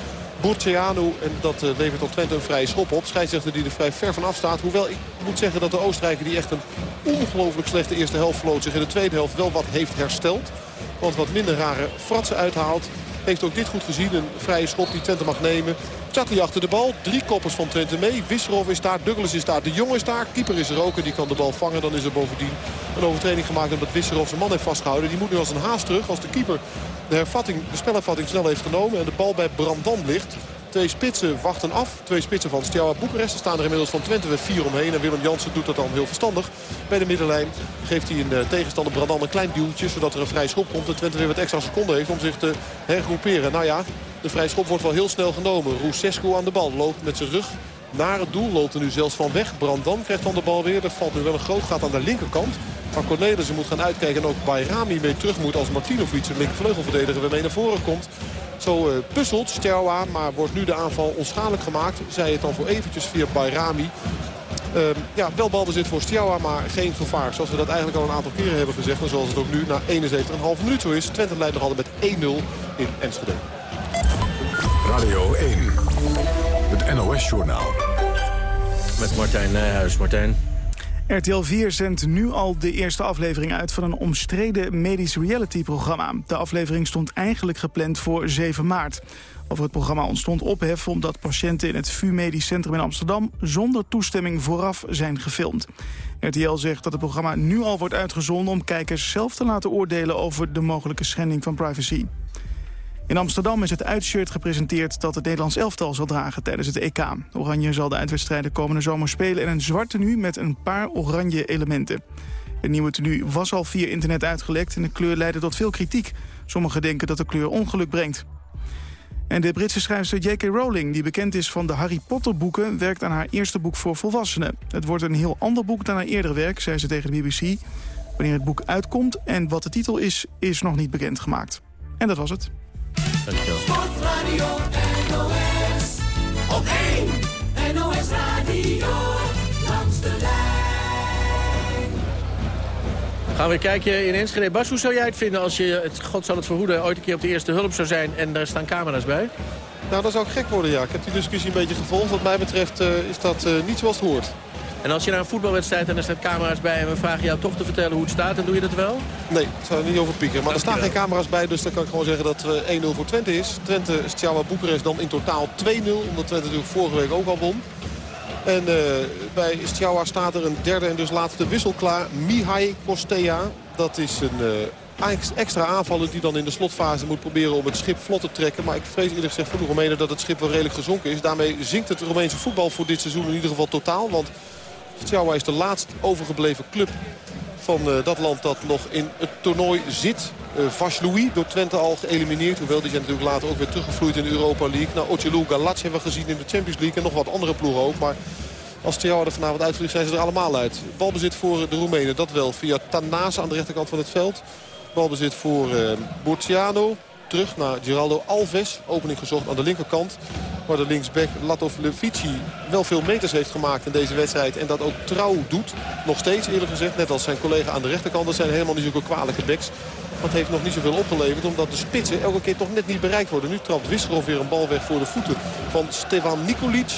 S8: Burceanu. En dat uh, levert tot Twente een vrije schop op. Scheidsrechter die er vrij ver van af staat. Hoewel ik moet zeggen dat de Oostenrijker die echt een ongelooflijk slechte eerste helft vloot zich in de tweede helft wel wat heeft hersteld. Want wat minder rare fratsen uithaalt. Heeft ook dit goed gezien. Een vrije schop die Twente mag nemen. Chatli achter de bal. Drie koppers van Twente mee. Wisserov is daar. Douglas is daar. De Jong is daar. Keeper is er ook. En die kan de bal vangen. Dan is er bovendien een overtreding gemaakt omdat Wisserov zijn man heeft vastgehouden. Die moet nu als een haast terug. Als de keeper de, hervatting, de spelhervatting snel heeft genomen. En de bal bij Brandan ligt. Twee spitsen wachten af. Twee spitsen van Steaua Boekarest. Er staan er inmiddels van Twente weer vier omheen. En Willem Jansen doet dat dan heel verstandig. Bij de middenlijn geeft hij een uh, tegenstander Brandan een klein duwtje. Zodat er een vrij schop komt. En Twente weer wat extra seconden heeft om zich te hergroeperen. Nou ja, de vrij schop wordt wel heel snel genomen. Roesescu aan de bal. Loopt met zijn rug naar het doel. Loopt er nu zelfs van weg. Brandan krijgt dan de bal weer. Er valt nu wel een groot gat aan de linkerkant. Maar Cornelissen moet gaan uitkijken. En ook Bayrami mee terug moet als Martinovic, een linkervleugelverdediger, weer mee naar voren komt. Zo uh, puzzelt Sterwa, maar wordt nu de aanval onschadelijk gemaakt. Zij het dan voor eventjes via Bayrami. Uh, ja, wel balbezit voor Stjawa, maar geen gevaar. Zoals we dat eigenlijk al een aantal keren hebben gezegd. En zoals het ook nu na 71,5 minuut zo is. Twente leidt nog altijd met 1-0 in Enschede.
S12: Radio 1, het NOS-journaal.
S7: Met Martijn Nijhuis. Martijn.
S1: RTL 4 zendt nu al de eerste aflevering uit van een omstreden medisch reality-programma. De aflevering stond eigenlijk gepland voor 7 maart. Over het programma ontstond ophef omdat patiënten in het VU Medisch Centrum in Amsterdam zonder toestemming vooraf zijn gefilmd. RTL zegt dat het programma nu al wordt uitgezonden om kijkers zelf te laten oordelen over de mogelijke schending van privacy. In Amsterdam is het uitshirt gepresenteerd dat het Nederlands elftal zal dragen tijdens het EK. Oranje zal de uitwedstrijden komende zomer spelen in een zwart tenue met een paar oranje elementen. Het nieuwe tenue was al via internet uitgelekt en de kleur leidde tot veel kritiek. Sommigen denken dat de kleur ongeluk brengt. En de Britse schrijfster J.K. Rowling, die bekend is van de Harry Potter boeken... werkt aan haar eerste boek voor volwassenen. Het wordt een heel ander boek dan haar eerdere werk, zei ze tegen de BBC. Wanneer het boek uitkomt en wat de titel is, is nog niet bekendgemaakt. En dat was het.
S7: Dankjewel.
S13: Sportradio NOS. Op 1 NOS Radio. Langs de lijn.
S7: Gaan we een kijkje in Enschede. Bas, hoe zou jij het vinden als je, het, God zal het verhoeden, ooit een keer op de eerste hulp zou zijn en daar staan camera's bij?
S8: Nou, dat zou gek worden, ja. Ik heb die discussie een beetje gevolgd. Wat mij betreft eh, is dat eh, niet zoals het hoort.
S7: En als je naar een voetbalwedstrijd en er staan camera's bij en we vragen jou toch te vertellen hoe het staat, dan doe je dat wel?
S8: Nee, ik zou er niet over pieken. Maar er staan geen camera's bij, dus dan kan ik gewoon zeggen dat het 1-0 voor Twente is. Twente, Stjawa Boekarest dan in totaal 2-0, omdat Twente natuurlijk vorige week ook al won. En eh, bij Stjawa staat er een derde en dus laatste wissel klaar. Mihai Kostea, dat is een uh, extra aanvaller die dan in de slotfase moet proberen om het schip vlot te trekken. Maar ik vrees eerlijk gezegd voor de Roemenen dat het schip wel redelijk gezonken is. Daarmee zinkt het Roemeense voetbal voor dit seizoen in ieder geval totaal. Want Stjawa is de laatst overgebleven club van uh, dat land dat nog in het toernooi zit. Uh, Vaslui door Twente al geëlimineerd. Hoewel die zijn natuurlijk later ook weer teruggevloeid in de Europa League. Nou, Ocelu Galac hebben we gezien in de Champions League. En nog wat andere ploegen ook. Maar als Stjawa er vanavond uitvliegt zijn ze er allemaal uit. Balbezit voor de Roemenen. Dat wel via Tanase aan de rechterkant van het veld. Balbezit voor uh. Terug naar Geraldo Alves. Opening gezocht aan de linkerkant. Waar de linksback Latov Levici wel veel meters heeft gemaakt in deze wedstrijd. En dat ook trouw doet. Nog steeds eerlijk gezegd. Net als zijn collega aan de rechterkant. Dat zijn helemaal niet zulke kwalijke backs. Dat heeft nog niet zoveel opgeleverd. Omdat de spitsen elke keer toch net niet bereikt worden. Nu trapt Wisserov weer een bal weg voor de voeten van Stefan Nikolic.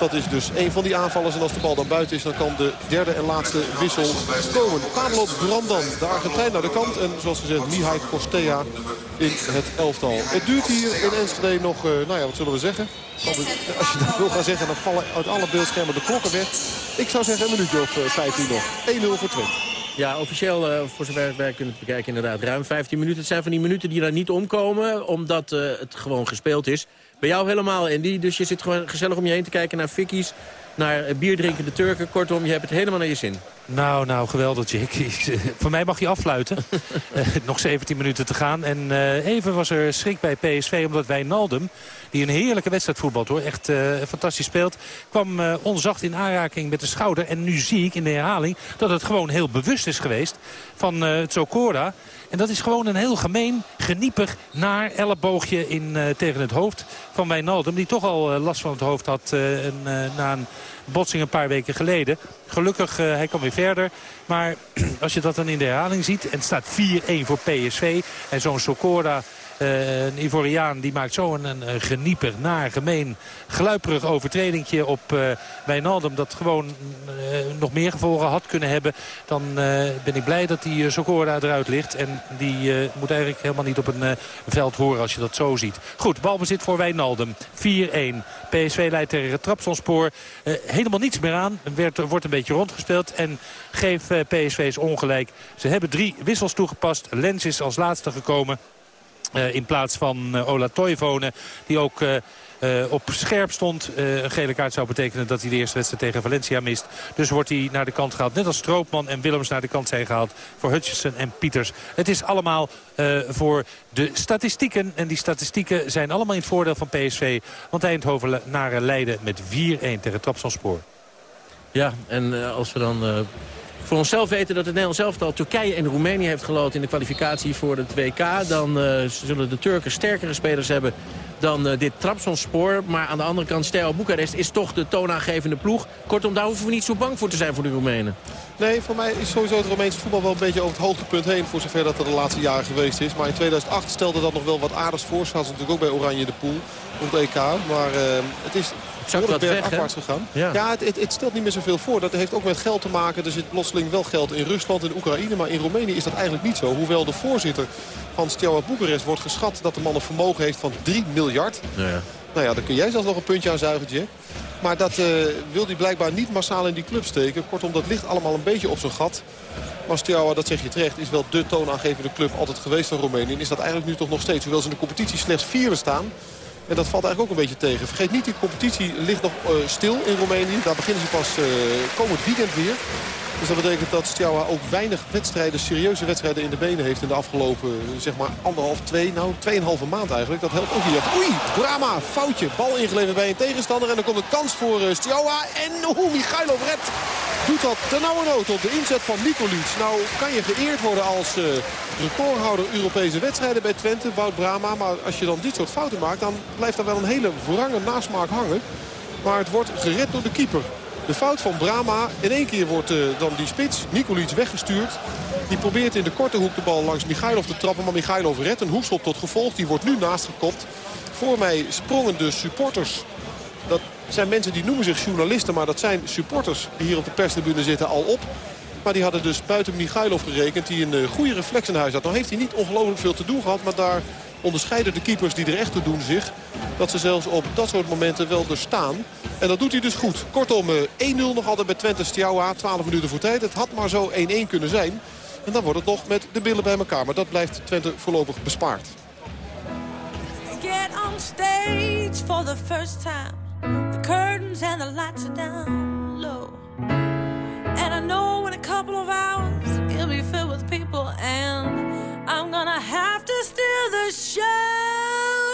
S8: Dat is dus een van die aanvallers. En als de bal dan buiten is, dan kan de derde en laatste wissel komen. Pablo Brandan, de Argentijn naar de kant. En zoals gezegd, Mihai Kostea in het elftal. Het duurt hier in Enschede nog, uh, nou ja, wat zullen we zeggen? Als je dat wil gaan zeggen, dan vallen uit alle beeldschermen de klokken weg. Ik zou zeggen een minuutje of uh, 15 nog. 1-0 voor Twente.
S7: Ja, officieel, uh, voor zover wij kunnen het bekijken, inderdaad ruim 15 minuten. Het zijn van die minuten die daar niet omkomen, omdat uh, het gewoon gespeeld is. Bij jou helemaal, Andy. Dus je zit gewoon gezellig om je heen te kijken naar fikkies, naar bierdrinkende Turken. Kortom, je hebt het helemaal naar je zin.
S9: Nou, nou, geweldig, Jake. Voor mij mag je affluiten. uh, nog 17 minuten te gaan. En uh, even was er schrik bij PSV, omdat Wijnaldum... die een heerlijke wedstrijd voetbalt, hoor, echt uh, fantastisch speelt... kwam onzacht in aanraking met de schouder. En nu zie ik in de herhaling dat het gewoon heel bewust is geweest... van het Zokora. En dat is gewoon een heel gemeen, geniepig, naar elleboogje in, tegen het hoofd van Wijnaldum. Die toch al last van het hoofd had een, na een botsing een paar weken geleden. Gelukkig, uh, hij kwam weer verder. Maar als je dat dan in de herhaling ziet... en het staat 4-1 voor PSV... en zo'n Socora... Uh, een Ivoriaan die maakt zo een, genieper, naar, gemeen, gluiperig overtredingje op uh, Wijnaldum. Dat gewoon uh, nog meer gevolgen had kunnen hebben. Dan ben ik blij dat die Socora eruit ligt. En die moet eigenlijk helemaal niet op een veld horen als je dat zo ziet. Goed, balbezit voor Wijnaldum. 4-1. PSV leidt tegen het trapsonspoor. helemaal niets meer aan. Werd, wordt een beetje rondgespeeld. En geeft PSV's ongelijk. Ze hebben drie wissels toegepast. Lens is als laatste gekomen. Uh, in plaats van uh, Ola Toivonen, die ook uh, op scherp stond. Een gele kaart zou betekenen dat hij de eerste wedstrijd tegen Valencia mist. Dus wordt hij naar de kant gehaald. Net als Stroopman en Willems naar de kant zijn gehaald. Voor Hutchinson en Pieters. Het is allemaal voor de statistieken. En die statistieken zijn allemaal in het voordeel van PSV. Want Eindhoven naar Leiden met 4-1 tegen Trabzonspor.
S7: Ja, en als we dan voor onszelf weten dat het Nederlands elftal Turkije en Roemenië heeft geloot in de kwalificatie voor het WK. Dan uh, zullen de Turken sterkere spelers hebben dan uh, dit Trabzonspor. Maar aan de andere kant, Steaua Boekarest is toch de toonaangevende ploeg. Kortom, daar hoeven we niet zo bang voor te zijn voor de Roemenen.
S8: Nee, voor mij is sowieso het Roemeense voetbal wel een beetje over het hoogtepunt heen. Voor zover dat er de laatste jaren geweest is. Maar in 2008 stelde dat nog wel wat aardigs voor. Ze natuurlijk ook bij Oranje de Pool. Op het EK. Maar uh, het is
S7: zakt wat weg,
S8: gegaan.
S7: Ja.
S8: Ja, het, het, het stelt niet meer zoveel voor. Dat heeft ook met geld te maken. Er zit plotseling wel geld in Rusland en Oekraïne. Maar in Roemenië is dat eigenlijk niet zo. Hoewel de voorzitter van Steaua Boekarest wordt geschat dat de man een vermogen heeft van 3 miljard.
S7: Ja, ja.
S8: Nou ja, dan kun jij zelfs nog een puntje aan zuigen, Jack. Maar dat eh, wil hij blijkbaar niet massaal in die club steken. Kortom, dat ligt allemaal een beetje op zijn gat. Maar Steaua, dat zeg je terecht, is wel de toonaangevende club altijd geweest van Roemenië. En is dat eigenlijk nu toch nog steeds. Hoewel ze in de competitie slechts vierde staan. En dat valt eigenlijk ook een beetje tegen. Vergeet niet, die competitie ligt nog eh, stil in Roemenië. Daar beginnen ze pas eh, komend weekend weer. Dus dat betekent dat Steaua ook weinig wedstrijden, serieuze wedstrijden in de benen heeft in de afgelopen, zeg maar, anderhalf, twee, nou, tweeënhalve maand eigenlijk. Dat helpt ook niet. Oei, Brama, foutje. Bal ingeleverd bij een tegenstander en dan komt een kans voor eh, Steaua. En oeh, Michailov Red doet dat ten nauwe nood op de inzet van Nikolic. Nou kan je geëerd worden als eh, recordhouder Europese wedstrijden bij Twente, Wout Brama. Maar als je dan dit soort fouten maakt, dan blijft daar wel een hele wrange nasmaak hangen. Maar het wordt gered door de keeper. De fout van Brama. In één keer wordt eh, dan die spits, Nikolic, weggestuurd. Die probeert in de korte hoek de bal langs Michailov te trappen. Maar Michailov redt een hoekschop tot gevolg. Die wordt nu naastgekopt. Voor mij sprongen de supporters. Dat zijn mensen die noemen zich journalisten. Maar dat zijn supporters die hier op de perstribune zitten al op. Maar die hadden dus buiten Michailov gerekend. Die een eh, goede reflex in huis had. Nou heeft hij niet ongelooflijk veel te doen gehad. Maar daar onderscheiden de keepers die er echt toe doen zich. Dat ze zelfs op dat soort momenten wel er staan. En dat doet hij dus goed. Kortom, eh, 1-0 nog altijd bij Twente Steaua. 12 minuten voor tijd. Het had maar zo 1-1 kunnen zijn. En dan wordt het nog met de billen bij elkaar. Maar dat blijft Twente voorlopig bespaard.
S14: Get on stage for the first time. The curtains and the lights are down low. And I know in a couple of hours be filled with people. And I'm gonna have to steal the show.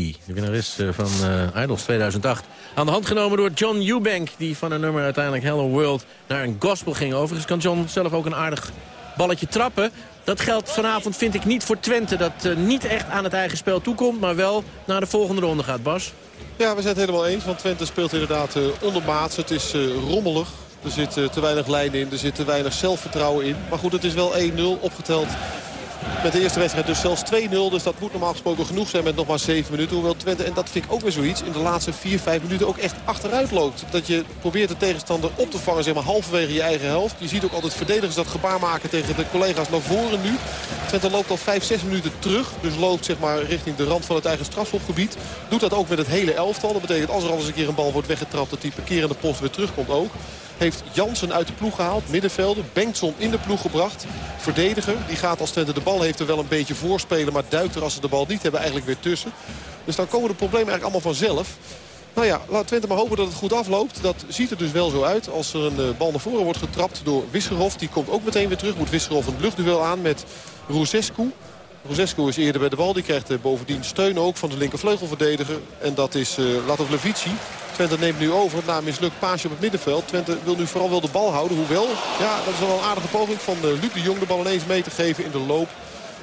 S7: Nicky, de winnares eh, van uh, Idols 2008. Aan de hand genomen door John Eubank... die van een nummer uiteindelijk Hello World naar een gospel ging. Overigens kan John zelf ook een aardig balletje trappen. Dat geldt vanavond, vind ik, niet voor Twente. Dat uh, niet echt aan het eigen spel toekomt... maar wel naar de volgende ronde gaat, Bas.
S8: Ja, we zijn het helemaal eens. Want Twente speelt inderdaad uh, ondermaats. Het is rommelig. Er zit te weinig lijn in. Er zit te weinig zelfvertrouwen in. Maar goed, het is wel 1-0 opgeteld met de eerste wedstrijd dus zelfs 2-0. Dus dat moet normaal gesproken genoeg zijn met nog maar 7 minuten. Hoewel Twente, en dat vind ik ook weer zoiets, in de laatste 4, 5 minuten ook echt achteruit loopt. Dat je probeert de tegenstander op te vangen, zeg maar halverwege je eigen helft. Je ziet ook altijd verdedigers dat gebaar maken tegen de collega's naar voren nu. Twente loopt al 5, 6 minuten terug. Dus loopt zeg maar richting de rand van het eigen strafschopgebied. Doet dat ook met het hele elftal. Dat betekent als er al eens een keer een bal wordt weggetrapt dat die parkerende post weer terugkomt ook. Heeft Jansen uit de ploeg gehaald. Middenvelder. Bengtson in de ploeg gebracht. Verdediger. Die gaat als Twente de bal heeft er wel een beetje voorspelen. Maar duikt er als ze de bal niet hebben eigenlijk weer tussen. Dus dan komen de problemen eigenlijk allemaal vanzelf. Nou ja, laat Twente maar hopen dat het goed afloopt. Dat ziet er dus wel zo uit. Als er een uh, bal naar voren wordt getrapt door Wisserhof. Die komt ook meteen weer terug. Moet Wisserhof een luchtduel aan met Ruzescu. Ruzescu is eerder bij de bal. Die krijgt bovendien steun ook van de linkervleugelverdediger. En dat is uh, Latov Levici. Twente neemt nu over na een mislukt paasje op het middenveld. Twente wil nu vooral wel de bal houden. Hoewel, ja, dat is wel een aardige poging van uh, Luc de Jong de bal ineens mee te geven in de loop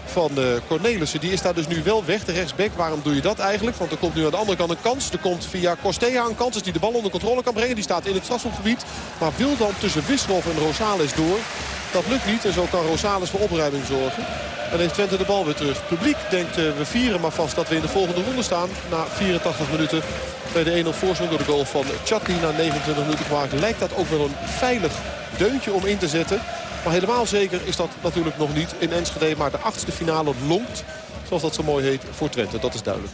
S8: van uh, Cornelissen. Die is daar dus nu wel weg, de rechtsback. Waarom doe je dat eigenlijk? Want er komt nu aan de andere kant een kans. Er komt via Costea een kans dus die de bal onder controle kan brengen. Die staat in het strafschopgebied. Maar wil dan tussen Wisselhof en Rosales door. Dat lukt niet en zo kan Rosales voor opruiming zorgen. En heeft Twente de bal weer terug. Publiek denkt uh, we vieren maar vast dat we in de volgende ronde staan. Na 84 minuten bij de 1-0 voorsprong door de goal van Chatli na 29 minuten gemaakt. Lijkt dat ook wel een veilig deuntje om in te zetten. Maar helemaal zeker is dat natuurlijk nog niet in Enschede. Maar de achtste finale longt, zoals dat zo mooi heet, voor Twente. Dat is duidelijk.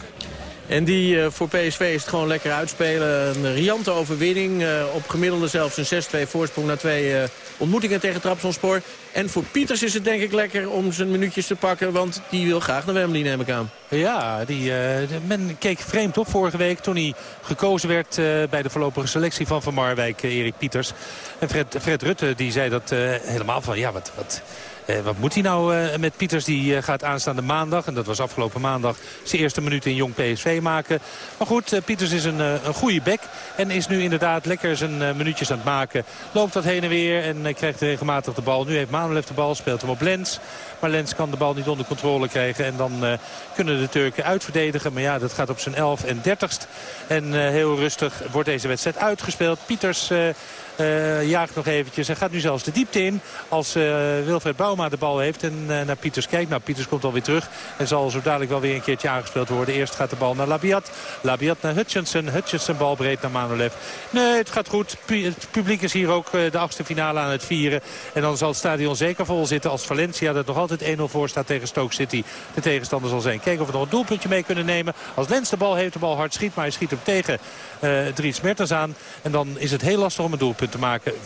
S7: En die uh, voor PSV is het gewoon lekker uitspelen. Een riante overwinning. Uh, op gemiddelde zelfs een 6-2 voorsprong na twee uh, ontmoetingen tegen Trabzonspor. En voor Pieters is het denk ik lekker om zijn minuutjes te pakken. Want die wil graag naar Wembley, neem ik aan.
S9: Ja, die, men keek vreemd op vorige week toen hij gekozen werd bij de voorlopige selectie van Van Marwijk, Erik Pieters. En Fred, Fred Rutte die zei dat helemaal van, ja, wat... wat uh, wat moet hij nou uh, met Pieters? Die uh, gaat aanstaande maandag, en dat was afgelopen maandag, zijn eerste minuut in Jong PSV maken. Maar goed, Pieters is een, een goede bek en is nu inderdaad lekker zijn minuutjes aan het maken. Loopt dat heen en weer en krijgt regelmatig de bal. Nu heeft Manuel de bal, speelt hem op Lens. Maar Lens kan de bal niet onder controle krijgen. En dan uh, kunnen de Turken uitverdedigen. Maar ja, dat gaat op zijn 11 en 30ste. En uh, heel rustig wordt deze wedstrijd uitgespeeld. Pieters... Uh, jaagt nog eventjes en gaat nu zelfs de diepte in als Wilfred Bouma de bal heeft en naar Pieters kijkt. Nou, Pieters komt alweer terug en zal zo dadelijk wel weer een keertje aangespeeld worden. Eerst gaat de bal naar Labiat. Labiat naar Hutchinson. Hutchinson bal breed naar Manolev. Nee, het gaat goed. Het publiek is hier ook de achtste finale aan het vieren. En dan zal het stadion zeker vol zitten als Valencia dat nog altijd 1-0 voor staat tegen Stoke City. De tegenstander zal zijn. Kijken of we nog een doelpuntje mee kunnen nemen. Als Lens de bal heeft, de bal hard schiet, maar hij schiet hem tegen Dries Mertens aan. En dan is het heel lastig om een doelpunt te maken. 4-1.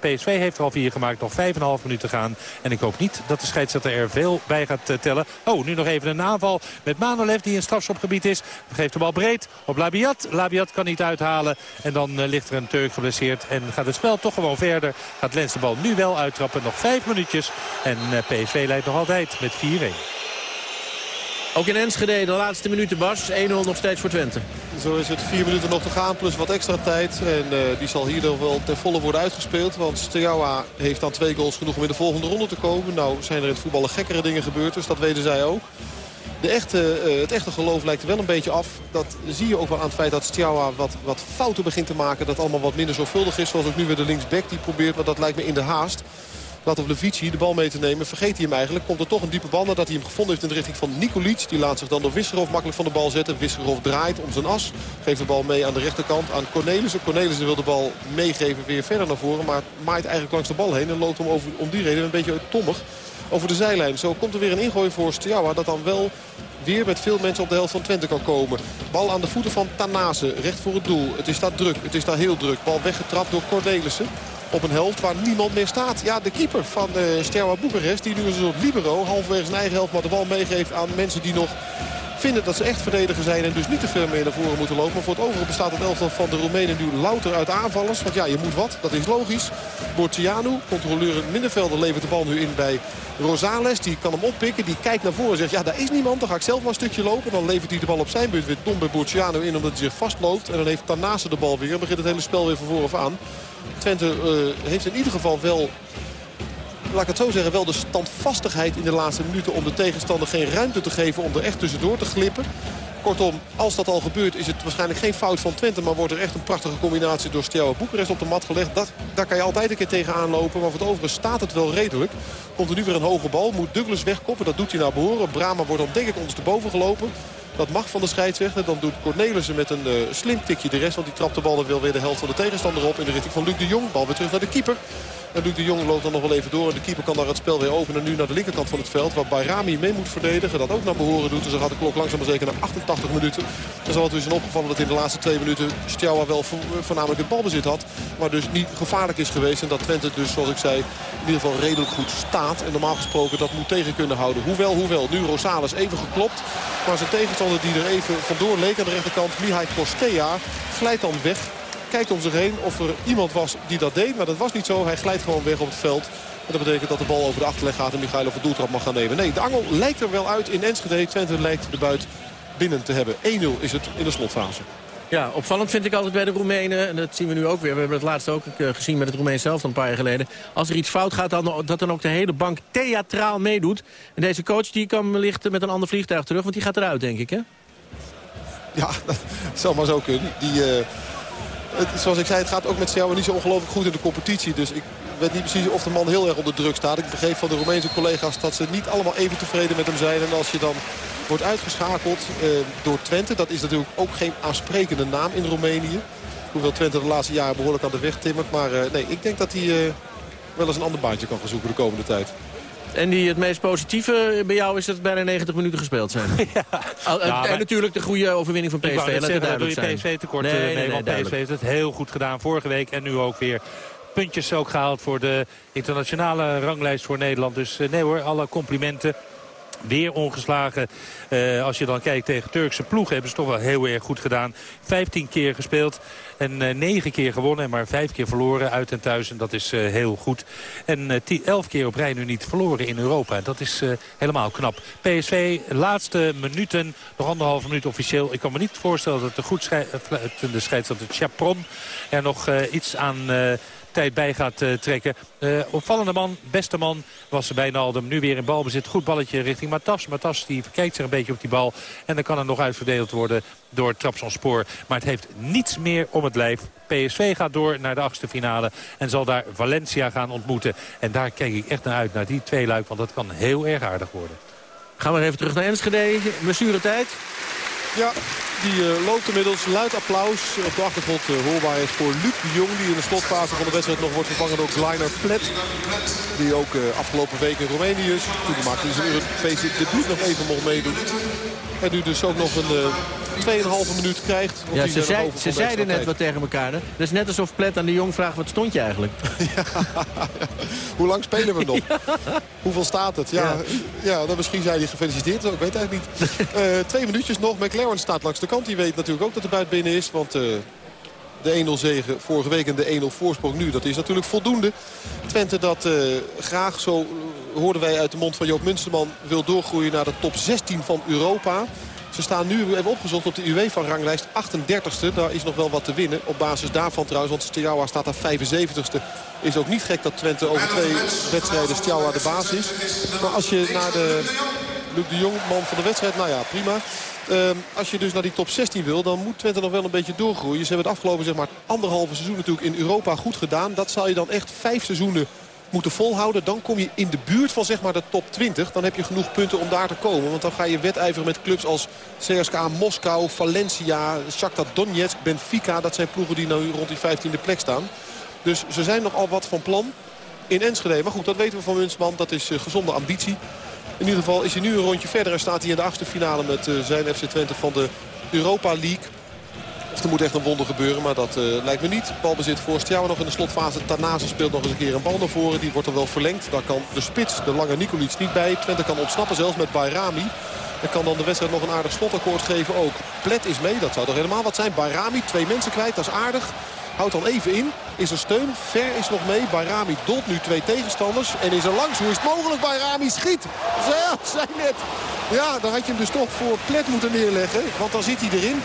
S9: PSV heeft er al 4 gemaakt. Nog 5,5 minuten gaan. En ik hoop niet dat de scheidsrechter er veel bij gaat tellen. Oh, nu nog even een aanval met Manolev die in strafschopgebied is. Geeft de bal breed op Labiat. Labiat kan niet uithalen. En dan uh, ligt er een Turk geblesseerd. En gaat het spel toch gewoon verder. Gaat Lens de bal nu wel uittrappen. Nog 5 minuutjes. En uh, PSV leidt nog altijd met 4-1.
S7: Ook in Enschede de laatste minuten, Bas. 1-0 nog steeds voor Twente.
S8: Zo is het vier minuten nog te gaan, plus wat extra tijd. En uh, die zal hier dan wel ten volle worden uitgespeeld. Want Steaua heeft dan twee goals genoeg om in de volgende ronde te komen. Nou zijn er in het voetballen gekkere dingen gebeurd, dus dat weten zij ook. De echte, uh, het echte geloof lijkt er wel een beetje af. Dat zie je ook wel aan het feit dat Steaua wat, wat fouten begint te maken. Dat allemaal wat minder zorgvuldig is. Zoals ook nu weer de linksback die probeert, maar dat lijkt me in de haast. Latov Levici de bal mee te nemen. Vergeet hij hem eigenlijk. Komt er toch een diepe bal nadat hij hem gevonden heeft in de richting van Nikolic. Die laat zich dan door Wisserov makkelijk van de bal zetten. Wisserov draait om zijn as. Geeft de bal mee aan de rechterkant aan Cornelissen. Cornelissen wil de bal meegeven weer verder naar voren. Maar maait eigenlijk langs de bal heen. En loopt hem over, om die reden een beetje tommig over de zijlijn. Zo komt er weer een ingooi voor Steaua. Dat dan wel weer met veel mensen op de helft van Twente kan komen. Bal aan de voeten van Tanase. Recht voor het doel. Het is daar druk. Het is daar heel druk. Bal weggetrapt door Cornelissen op een helft waar niemand meer staat. Ja, de keeper van uh, Steaua Boekarest, die nu een soort libero halverwege zijn eigen helft maar de bal meegeeft aan mensen die nog vinden dat ze echt verdediger zijn en dus niet te ver mee naar voren moeten lopen. Maar voor het overige bestaat het elftal van de Roemenen nu louter uit aanvallers. Want ja, je moet wat, dat is logisch. Bortianu, controleur in het middenveld, levert de bal nu in bij Rosales. Die kan hem oppikken, die kijkt naar voren en zegt ja, daar is niemand. Dan ga ik zelf wel een stukje lopen. Dan levert hij de bal op zijn beurt weer dom bij Bortianu in omdat hij zich vastloopt. En dan heeft Tanase de bal weer en begint het hele spel weer van vooraf aan. Twente uh, heeft in ieder geval wel laat ik het zo zeggen, wel de standvastigheid in de laatste minuten... om de tegenstander geen ruimte te geven om er echt tussendoor te glippen. Kortom, als dat al gebeurt is het waarschijnlijk geen fout van Twente... maar wordt er echt een prachtige combinatie door Steaua Boekarest op de mat gelegd. Dat, daar kan je altijd een keer tegenaan lopen, maar voor het overige staat het wel redelijk. Komt er nu weer een hoge bal, moet Douglas wegkoppen, dat doet hij naar behoren. Brama wordt dan denk ik ondersteboven gelopen. Dat mag van de scheidsrechter. Dan doet Cornelissen met een uh, slim tikje de rest. Want die trapt de bal wel weer de helft van de tegenstander op. In de richting van Luc de Jong. Bal weer terug naar de keeper. En Luc de Jong loopt dan nog wel even door. En de keeper kan daar het spel weer openen. Nu naar de linkerkant van het veld. Waar Bayrami mee moet verdedigen. Dat ook naar behoren doet. Dus dan gaat de klok langzaam maar zeker naar 88 minuten. Dan zal het dus zijn opgevallen dat in de laatste twee minuten Stjawa wel voornamelijk het balbezit had. Maar dus niet gevaarlijk is geweest. En dat Twente dus, zoals ik zei, in ieder geval redelijk goed staat. En normaal gesproken dat moet tegen kunnen houden. Hoewel, hoewel. Nu Rosales even geklopt. Maar zijn tegenstander die er even vandoor leek aan de rechterkant. Mihai Kostea glijdt dan weg kijkt om zich heen of er iemand was die dat deed. Maar dat was niet zo. Hij glijdt gewoon weg op het veld. En dat betekent dat de bal over de achterleg gaat en Michailov een doeltrap mag gaan nemen. Nee, de angel lijkt er wel uit in Enschede. Twente lijkt de buit binnen te hebben. 1-0 is het in de slotfase.
S7: Ja, opvallend vind ik altijd bij de Roemenen. En dat zien we nu ook weer. We hebben het laatst ook eh, gezien met het Roemeen zelf een paar jaar geleden. Als er iets fout gaat, dan, dat dan ook de hele bank theatraal meedoet. En deze coach die kan wellicht met een ander vliegtuig terug. Want die gaat eruit, denk ik, hè?
S8: Ja, dat zal maar zo kunnen. Die... Uh het, zoals ik zei, het gaat ook met Seattle niet zo ongelooflijk goed in de competitie. Dus ik weet niet precies of de man heel erg onder druk staat. Ik begreep van de Roemeense collega's dat ze niet allemaal even tevreden met hem zijn. En als je dan wordt uitgeschakeld eh, door Twente, dat is natuurlijk ook geen aansprekende naam in Roemenië. Hoewel Twente de laatste jaren behoorlijk aan de weg timmert. Maar uh, nee, ik denk dat hij uh, wel eens een ander baantje kan gaan zoeken de komende tijd.
S7: En die, het meest positieve bij jou is dat het bijna 90 minuten gespeeld zijn. ja. en, natuurlijk de goede overwinning van PSV. Ik
S9: wou zeggen, daar doe je PSV tekort nee, nee, nee, want PSV heeft het heel goed gedaan vorige week en nu ook weer puntjes ook gehaald voor de internationale ranglijst voor Nederland. Dus nee hoor, alle complimenten. Weer ongeslagen. Uh, als je dan kijkt tegen Turkse ploegen hebben ze toch wel heel erg goed gedaan. 15 keer gespeeld en uh, 9 keer gewonnen en maar 5 keer verloren uit en thuis. En dat is uh, heel goed. En 11 keer op rij nu niet verloren in Europa. Dat is helemaal knap. PSV, laatste minuten, nog anderhalve minuut officieel. Ik kan me niet voorstellen dat de, goed schei de scheidsrechter Chapron er nog iets aan tijd bij gaat uh, trekken. Uh, opvallende man, beste man was Wijnaldum. Nu weer in balbezit. Goed balletje richting Matas. Matas die verkijkt zich een beetje op die bal. En dan kan er nog uitverdeeld worden door Spoor. Maar het heeft niets meer om het lijf. PSV gaat door naar de achtste finale en zal daar Valencia gaan ontmoeten. En daar kijk ik echt naar uit, naar die twee luik, want dat kan heel erg aardig worden.
S7: Gaan we even terug naar Enschede. tijd.
S8: Ja, die uh, loopt inmiddels. Luid applaus op de achtergrond uh, hoorbaar is voor Luc de Jong. Die in de slotfase van de wedstrijd nog wordt vervangen door Kleiner Plet. Die ook uh, afgelopen week in Roemenië is. Toen maakte hij zijn Europese debuut nog even mocht meedoen. En nu dus ook nog een 2,5 minuut krijgt.
S7: Ja, ze, zei, ze zeiden net wat tegen elkaar. Hè? Dat is net alsof Plet aan de Jong vraagt, wat stond je eigenlijk? ja,
S8: Hoe lang spelen we nog? Hoeveel staat het? Ja, ja. dan misschien zei hij gefeliciteerd. Ik weet eigenlijk niet. twee minuutjes nog. McLaren staat langs de kant. Die weet natuurlijk ook dat de buit binnen is. Want uh, de 1-0 zegen vorige week en de 1-0 voorsprong nu. Dat is natuurlijk voldoende. Twente dat uh, graag, zo hoorden wij uit de mond van Joop Munsterman... wil doorgroeien naar de top 16 van Europa. Ze staan nu, even opgezocht, op de UEFA-ranglijst 38ste. Daar is nog wel wat te winnen. Op basis daarvan trouwens, want Steaua staat daar 75ste. Is ook niet gek dat Twente over twee wedstrijden Steaua de baas is. Maar als je naar de Luc de Jong, man van de wedstrijd, nou ja, prima. Ehm, als je dus naar die top 16 wil, dan moet Twente nog wel een beetje doorgroeien. Ze hebben het afgelopen zeg maar, anderhalve seizoen natuurlijk in Europa goed gedaan. Dat zal je dan echt vijf seizoenen moeten volhouden. Dan kom je in de buurt van zeg maar, de top 20. Dan heb je genoeg punten om daar te komen. Want dan ga je wedijveren met clubs als CSKA Moskou, Valencia, Shakhtar Donetsk, Benfica. Dat zijn ploegen die nu rond die 15e plek staan. Dus ze zijn nogal wat van plan in Enschede. Maar goed, dat weten we van Munsman. Dat is uh, gezonde ambitie. In ieder geval is hij nu een rondje verder en staat hij in de achtste finale met uh, zijn FC Twente van de Europa League. Of er moet echt een wonder gebeuren, maar dat uh, lijkt me niet. Balbezit voor Stjouwen nog in de slotfase. Tanase speelt nog eens een keer een bal naar voren. Die wordt dan wel verlengd. Daar kan de spits, de lange Nikolic, niet bij. Twente kan ontsnappen zelfs met Bayrami. En kan dan de wedstrijd nog een aardig slotakkoord geven ook. Plet is mee, dat zou toch helemaal wat zijn. Bayrami, twee mensen kwijt, dat is aardig. Houdt dan even in. Is er steun. Ver is nog mee. Bayrami dolt nu twee tegenstanders. En is er langs. Hoe is het mogelijk? Bayrami schiet. Ja, zei net. Ja, dan had je hem dus toch voor Plet moeten neerleggen. Want dan zit hij erin.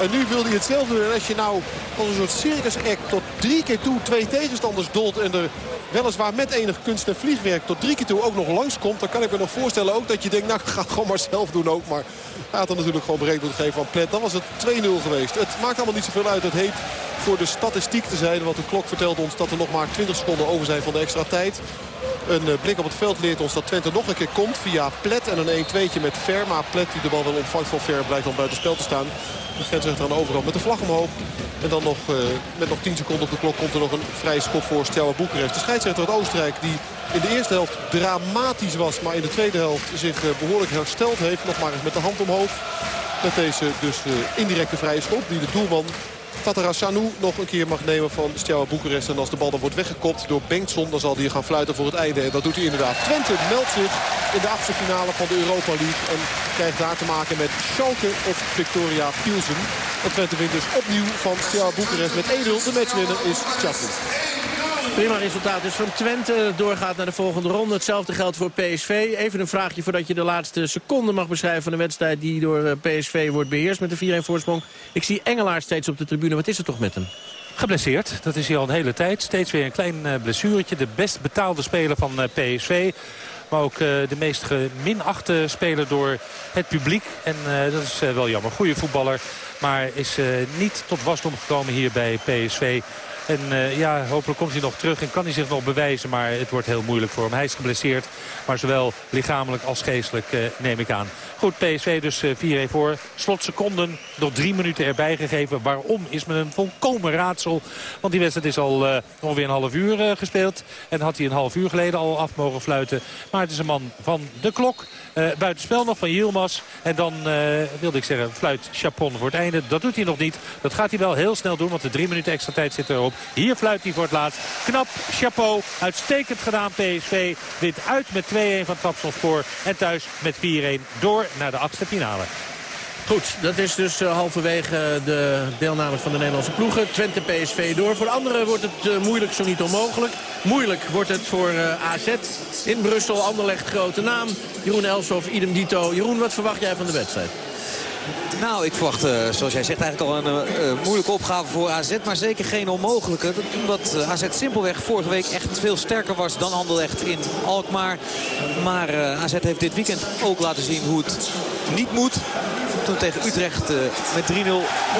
S8: En nu wil hij hetzelfde doen. En als je nou als een soort circus act tot drie keer toe twee tegenstanders dolt... en er weliswaar met enig kunst en vliegwerk tot drie keer toe ook nog langskomt... dan kan ik me nog voorstellen ook dat je denkt, nou ga gewoon maar zelf doen ook. Maar had er natuurlijk gewoon berekend moeten geven van Plet. Dan was het 2-0 geweest. Het maakt allemaal niet zoveel uit. Het heet voor de statistiek te zijn. Klok vertelt ons dat er nog maar 20 seconden over zijn van de extra tijd. Een eh, blik op het veld leert ons dat Twente nog een keer komt via Plet en een 1-2'tje met Ver. Maar Plet die de bal wel ontvangt van Ver blijft dan buiten spel te staan. De grensrechter aan de overkant met de vlag omhoog. En dan nog, uh, met nog 10 seconden op de klok komt er nog een vrije schop voor Stjawa Boekarest. De scheidsrechter uit Oostenrijk die in de eerste helft dramatisch was. Maar in de tweede helft zich uh, behoorlijk hersteld heeft. Nog maar eens met de hand omhoog. Met deze dus uh, indirecte vrije schop die de doelman Tatarassanu nog een keer mag nemen van Steaua Boekarest. En als de bal dan wordt weggekopt door Bengtson, dan zal hij gaan fluiten voor het einde. En dat doet hij inderdaad. Twente meldt zich in de achtste finale van de Europa League. En krijgt daar te maken met Schalke of Victoria Pilsen. En Twente wint dus opnieuw van Steaua Boekarest met 1-0. De matchwinner is Chaplin.
S7: Prima resultaat dus van Twente. Doorgaat naar de volgende ronde. Hetzelfde geldt voor PSV. Even een vraagje voordat je de laatste seconde mag beschrijven... van de wedstrijd die door eh, PSV wordt beheerst met de 4-1 voorsprong. Ik zie Engelaar steeds op de tribune. Wat is er toch met hem?
S9: Geblesseerd. Dat is hij al een hele tijd. Steeds weer een klein uh, blessuretje. De best betaalde speler van uh, PSV. Maar ook de meest geminachte speler door het publiek. En dat is wel jammer. Goede voetballer. Maar is niet tot wasdom gekomen hier bij PSV. En uh, ja, hopelijk komt hij nog terug en kan hij zich nog bewijzen. Maar het wordt heel moeilijk voor hem. Hij is geblesseerd. Maar zowel lichamelijk als geestelijk uh, neem ik aan. Goed, PSV dus uh, 4-1 voor. Slotseconden, nog drie minuten erbij gegeven. Waarom is me een volkomen raadsel. Want die wedstrijd is al ongeveer een half uur gespeeld. En had hij een half uur geleden al af mogen fluiten. Maar het is een man van de klok. Uh, buitenspel nog van Yilmaz. En dan uh, wilde ik zeggen fluit Chapon voor het einde. Dat doet hij nog niet. Dat gaat hij wel heel snel doen. Want de drie minuten extra tijd zit erop. Hier fluit hij voor het laatst. Knap, chapeau. Uitstekend gedaan PSV. Wint uit met 2-1 van Trabzonspor. En thuis met 4-1 door naar de achtste finale.
S7: Goed, dat is dus uh, halverwege de deelnames van de Nederlandse ploegen. Twente PSV door. Voor de anderen wordt het uh, moeilijk, zo niet onmogelijk. Moeilijk wordt het voor uh, AZ in Brussel. Anderlecht grote naam. Jeroen Elshoff, idem dito. Jeroen, wat verwacht jij van de wedstrijd?
S5: Nou, ik verwacht, zoals jij zegt, eigenlijk al een moeilijke opgave voor AZ. Maar zeker geen onmogelijke. Omdat AZ simpelweg vorige week echt veel sterker was dan Anderlecht in Alkmaar. Maar AZ heeft dit weekend ook laten zien hoe het niet moet. Toen tegen Utrecht met 3-0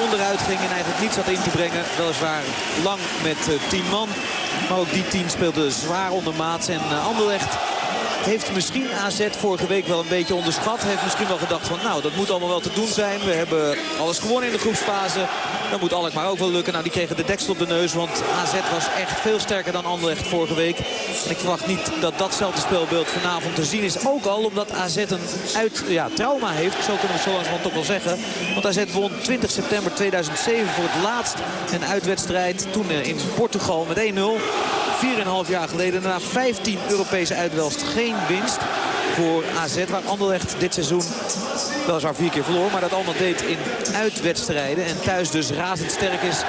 S5: onderuit ging en eigenlijk niets had in te brengen. Weliswaar lang met 10 man. Maar ook die team speelde zwaar onder maat. En Anderlecht heeft misschien AZ vorige week wel een beetje onderschat. Heeft misschien wel gedacht van nou dat moet allemaal wel te doen zijn. We hebben alles gewonnen in de groepsfase. Dan moet Alkmaar ook wel lukken. Nou die kregen de deksel op de neus. Want AZ was echt veel sterker dan Anderlecht vorige week. En ik verwacht niet dat datzelfde speelbeeld vanavond te zien is. Ook al omdat AZ een uit, ja, trauma heeft. Zo kunnen we zo langzamerhand toch wel zeggen. Want AZ won 20 september 2007 voor het laatst een uitwedstrijd. Toen in Portugal met 1-0. 4,5 jaar geleden. Na 15 Europese uitwelst geen winst voor AZ. Waar Anderlecht dit seizoen weliswaar vier keer verloor. Maar dat allemaal deed in uitwedstrijden. En thuis dus razendsterk is.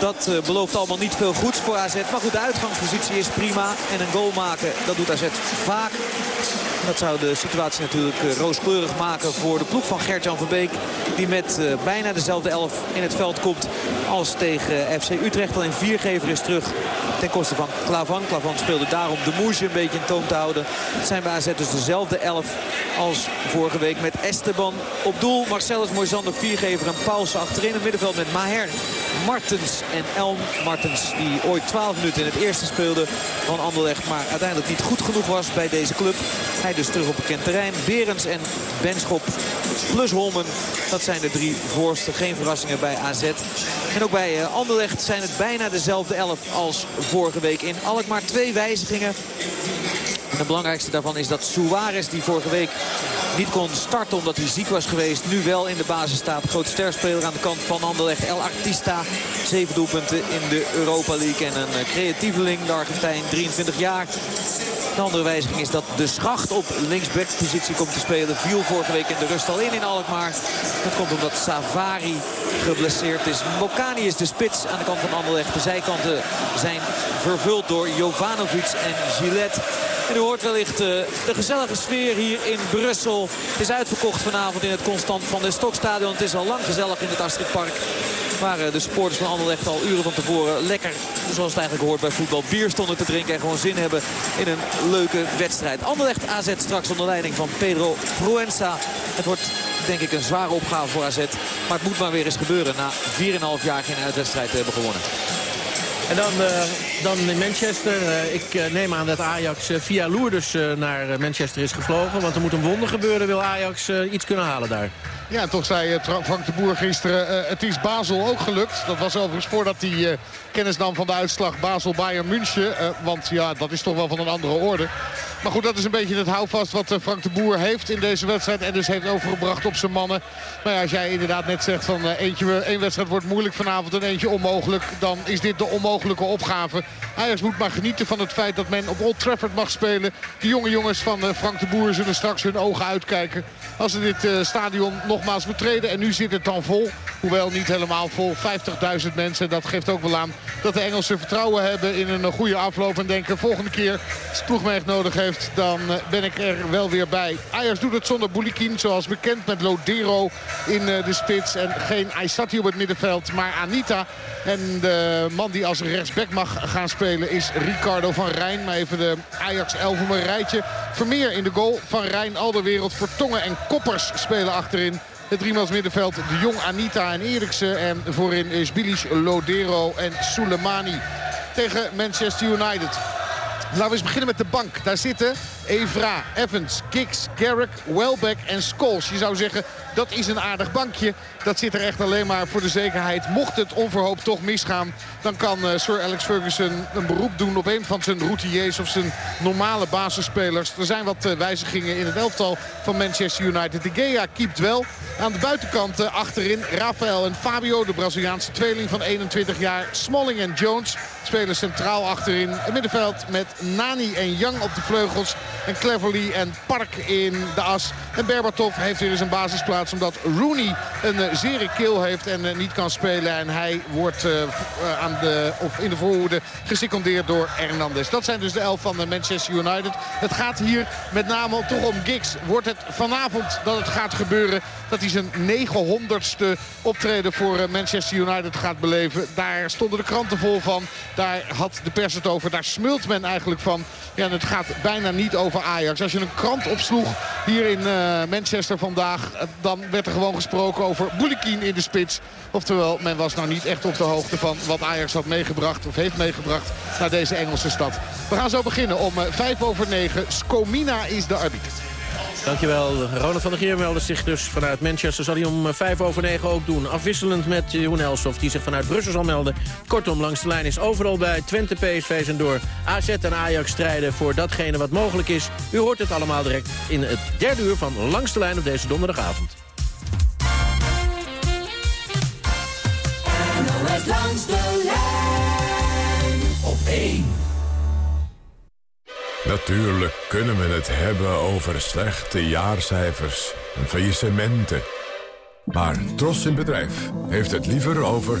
S5: Dat uh, belooft allemaal niet veel goeds voor AZ. Maar goed, de uitgangspositie is prima. En een goal maken, dat doet AZ vaak. Dat zou de situatie natuurlijk uh, rooskleurig maken voor de ploeg van Gert-Jan Verbeek. Die met uh, bijna dezelfde elf in het veld komt als tegen FC Utrecht. Alleen viergever is terug ten koste van Klavan. Klavan speelde daarom de moesje een beetje in toom te houden. Het zijn bij AZ dus dezelfde elf als vorige week met Esteban op doel. Marcellus Moisander, viergever en Paulsen achterin. Het middenveld met Maher, Martens en Elm. Martens die ooit 12 minuten in het eerste speelde van Anderlecht. Maar uiteindelijk niet goed genoeg was bij deze club. Hij dus terug op bekend terrein. Berens en Benschop plus Holmen. Dat zijn de drie voorsten. Geen verrassingen bij AZ. En ook bij uh, Anderlecht zijn het bijna dezelfde elf als vorige week in Alkmaar. Twee wijzigingen. En de belangrijkste daarvan is dat Suarez die vorige week niet kon starten omdat hij ziek was geweest. Nu wel in de basis staat. Groot sterspeler aan de kant van Anderlecht. El Artista. Zeven doelpunten in de Europa League. En een creatieveling, de Argentijn, 23 jaar. De andere wijziging is dat de schacht op linksbackpositie komt te spelen. Viel vorige week in de rust al in in Alkmaar. Dat komt omdat Savari geblesseerd is. Mokani is de spits aan de kant van Anderlecht. De zijkanten zijn vervuld door Jovanovic en Gillette. U hoort wellicht uh, de gezellige sfeer hier in Brussel. Het is uitverkocht vanavond in het Constant van de Stokstadion. Het is al lang gezellig in het Astridpark. Waar uh, de supporters van Anderlecht al uren van tevoren lekker, zoals het eigenlijk hoort bij voetbal, bier stonden te drinken. En gewoon zin hebben in een leuke wedstrijd. Anderlecht AZ straks onder leiding van Pedro Proenza. Het wordt denk ik een zware opgave voor AZ. Maar het moet maar weer eens gebeuren na 4,5 jaar geen uitwedstrijd te hebben gewonnen.
S7: En dan, uh, dan in Manchester. Uh, ik uh, neem aan dat Ajax via Lourdes naar Manchester is gevlogen. Want er moet een wonder gebeuren. Wil Ajax iets kunnen halen daar?
S15: Ja, toch zei Frank de Boer gisteren, het is Basel ook gelukt. Dat was overigens voordat hij kennis nam van de uitslag Basel-Bayern München. want ja, dat is toch wel van een andere orde. Maar goed, dat is een beetje het houvast wat eh, Frank de Boer heeft in deze wedstrijd. En dus heeft overgebracht op zijn mannen. Maar ja, als jij inderdaad net zegt van eentje, één wedstrijd wordt moeilijk vanavond en eentje onmogelijk. Dan is dit de onmogelijke opgave. Ajax moet maar genieten van het feit dat men op Old Trafford mag spelen. De jonge jongens van Frank de Boer zullen straks hun ogen uitkijken. Als ze dit stadion nogmaals betreden. En nu zit het dan vol. Hoewel niet helemaal vol. 50.000 mensen. Dat geeft ook wel aan dat de Engelsen vertrouwen hebben in een goede afloop. En denken volgende keer als het echt nodig heeft dan eh, ben ik er wel weer bij. Ajax doet het zonder Boulikin, zoals bekend met Lodero in eh, de spits. En geen Aysati op het middenveld, maar Anita. En de man die als rechtsback mag gaan spelen is Ricardo van Rijn. Maar even de Ajax 11 om een rijtje. Vermeer in de goal. Van Rijn, Alderwereld, Vertongen en Koppers spelen achterin. Het driemans middenveld de Jong, Anita en Eriksen. En voorin is Bilic, Lodero en Soleimani tegen Manchester United. Laten we eens beginnen met de bank. Daar zitten Evra, Evans, Kicks, Garrick, Welbeck en Scholes. Je zou zeggen, dat is een aardig bankje. Dat zit er echt alleen maar voor de zekerheid. Mocht het onverhoopt toch misgaan, dan kan uh, Sir Alex Ferguson een beroep doen op een van zijn routiers of zijn normale basisspelers. Er zijn wat uh, wijzigingen in het elftal van Manchester United. De Gea keept wel. Aan de buitenkant uh, achterin Rafael en Fabio, de Braziliaanse tweeling van 21 jaar. Smalling en Jones spelen centraal achterin. Het middenveld met Nani en Young op de vleugels. En Cleverly en Park in de as. En Berbatov heeft weer eens een basisplaats omdat Rooney een uh, zere keel heeft en uh, niet kan spelen. En hij wordt uh, aan de, of in de voorhoede gesecondeerd door Hernandez. Dat zijn dus de elf van Manchester United. Het gaat hier met name toch om Giggs. Wordt het vanavond dat het gaat gebeuren dat hij zijn 900ste optreden voor Manchester United gaat beleven. Daar stonden de kranten vol van. Daar had de pers het over. Daar smult men eigenlijk van. Ja, en het gaat bijna niet over Ajax. Als je een krant opsloeg hier in uh, Manchester vandaag... dan werd er gewoon gesproken over Boulikin in de spits. Oftewel, men was nou niet echt op de hoogte van wat Ajax had meegebracht... of heeft meegebracht naar deze Engelse stad. We gaan zo beginnen om uh, vijf over negen. Skomina is de arbiter.
S7: Dankjewel. Ronald van der Geer meldde zich dus vanuit Manchester. Zal hij om vijf over negen ook doen. Afwisselend met Jeroen Elsof, die zich vanuit Brussel zal melden. Kortom, langs de lijn is overal bij Twente, PSV en door. AZ en Ajax strijden voor datgene wat mogelijk is. U hoort het allemaal direct in het derde uur van Langs de Lijn op deze donderdagavond.
S16: NOS langs de lijn op.
S12: Natuurlijk kunnen we het hebben over slechte jaarcijfers en faillissementen. Maar Tros in Bedrijf heeft het liever over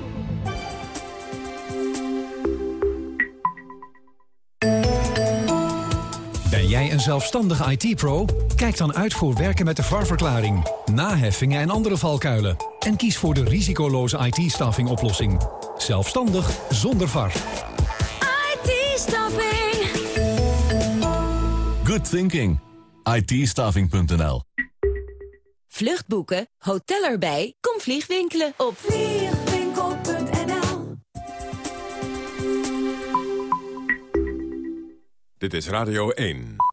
S17: Jij een zelfstandige IT-pro? Kijk dan uit voor werken met de VAR-verklaring, naheffingen en andere valkuilen. En kies voor de risicoloze IT-staffing oplossing. Zelfstandig zonder VAR.
S16: IT-staffing.
S18: Good thinking. it
S19: Vluchtboeken, hotel erbij, kom vliegwinkelen op vliegwinkel.nl
S12: Dit is Radio 1.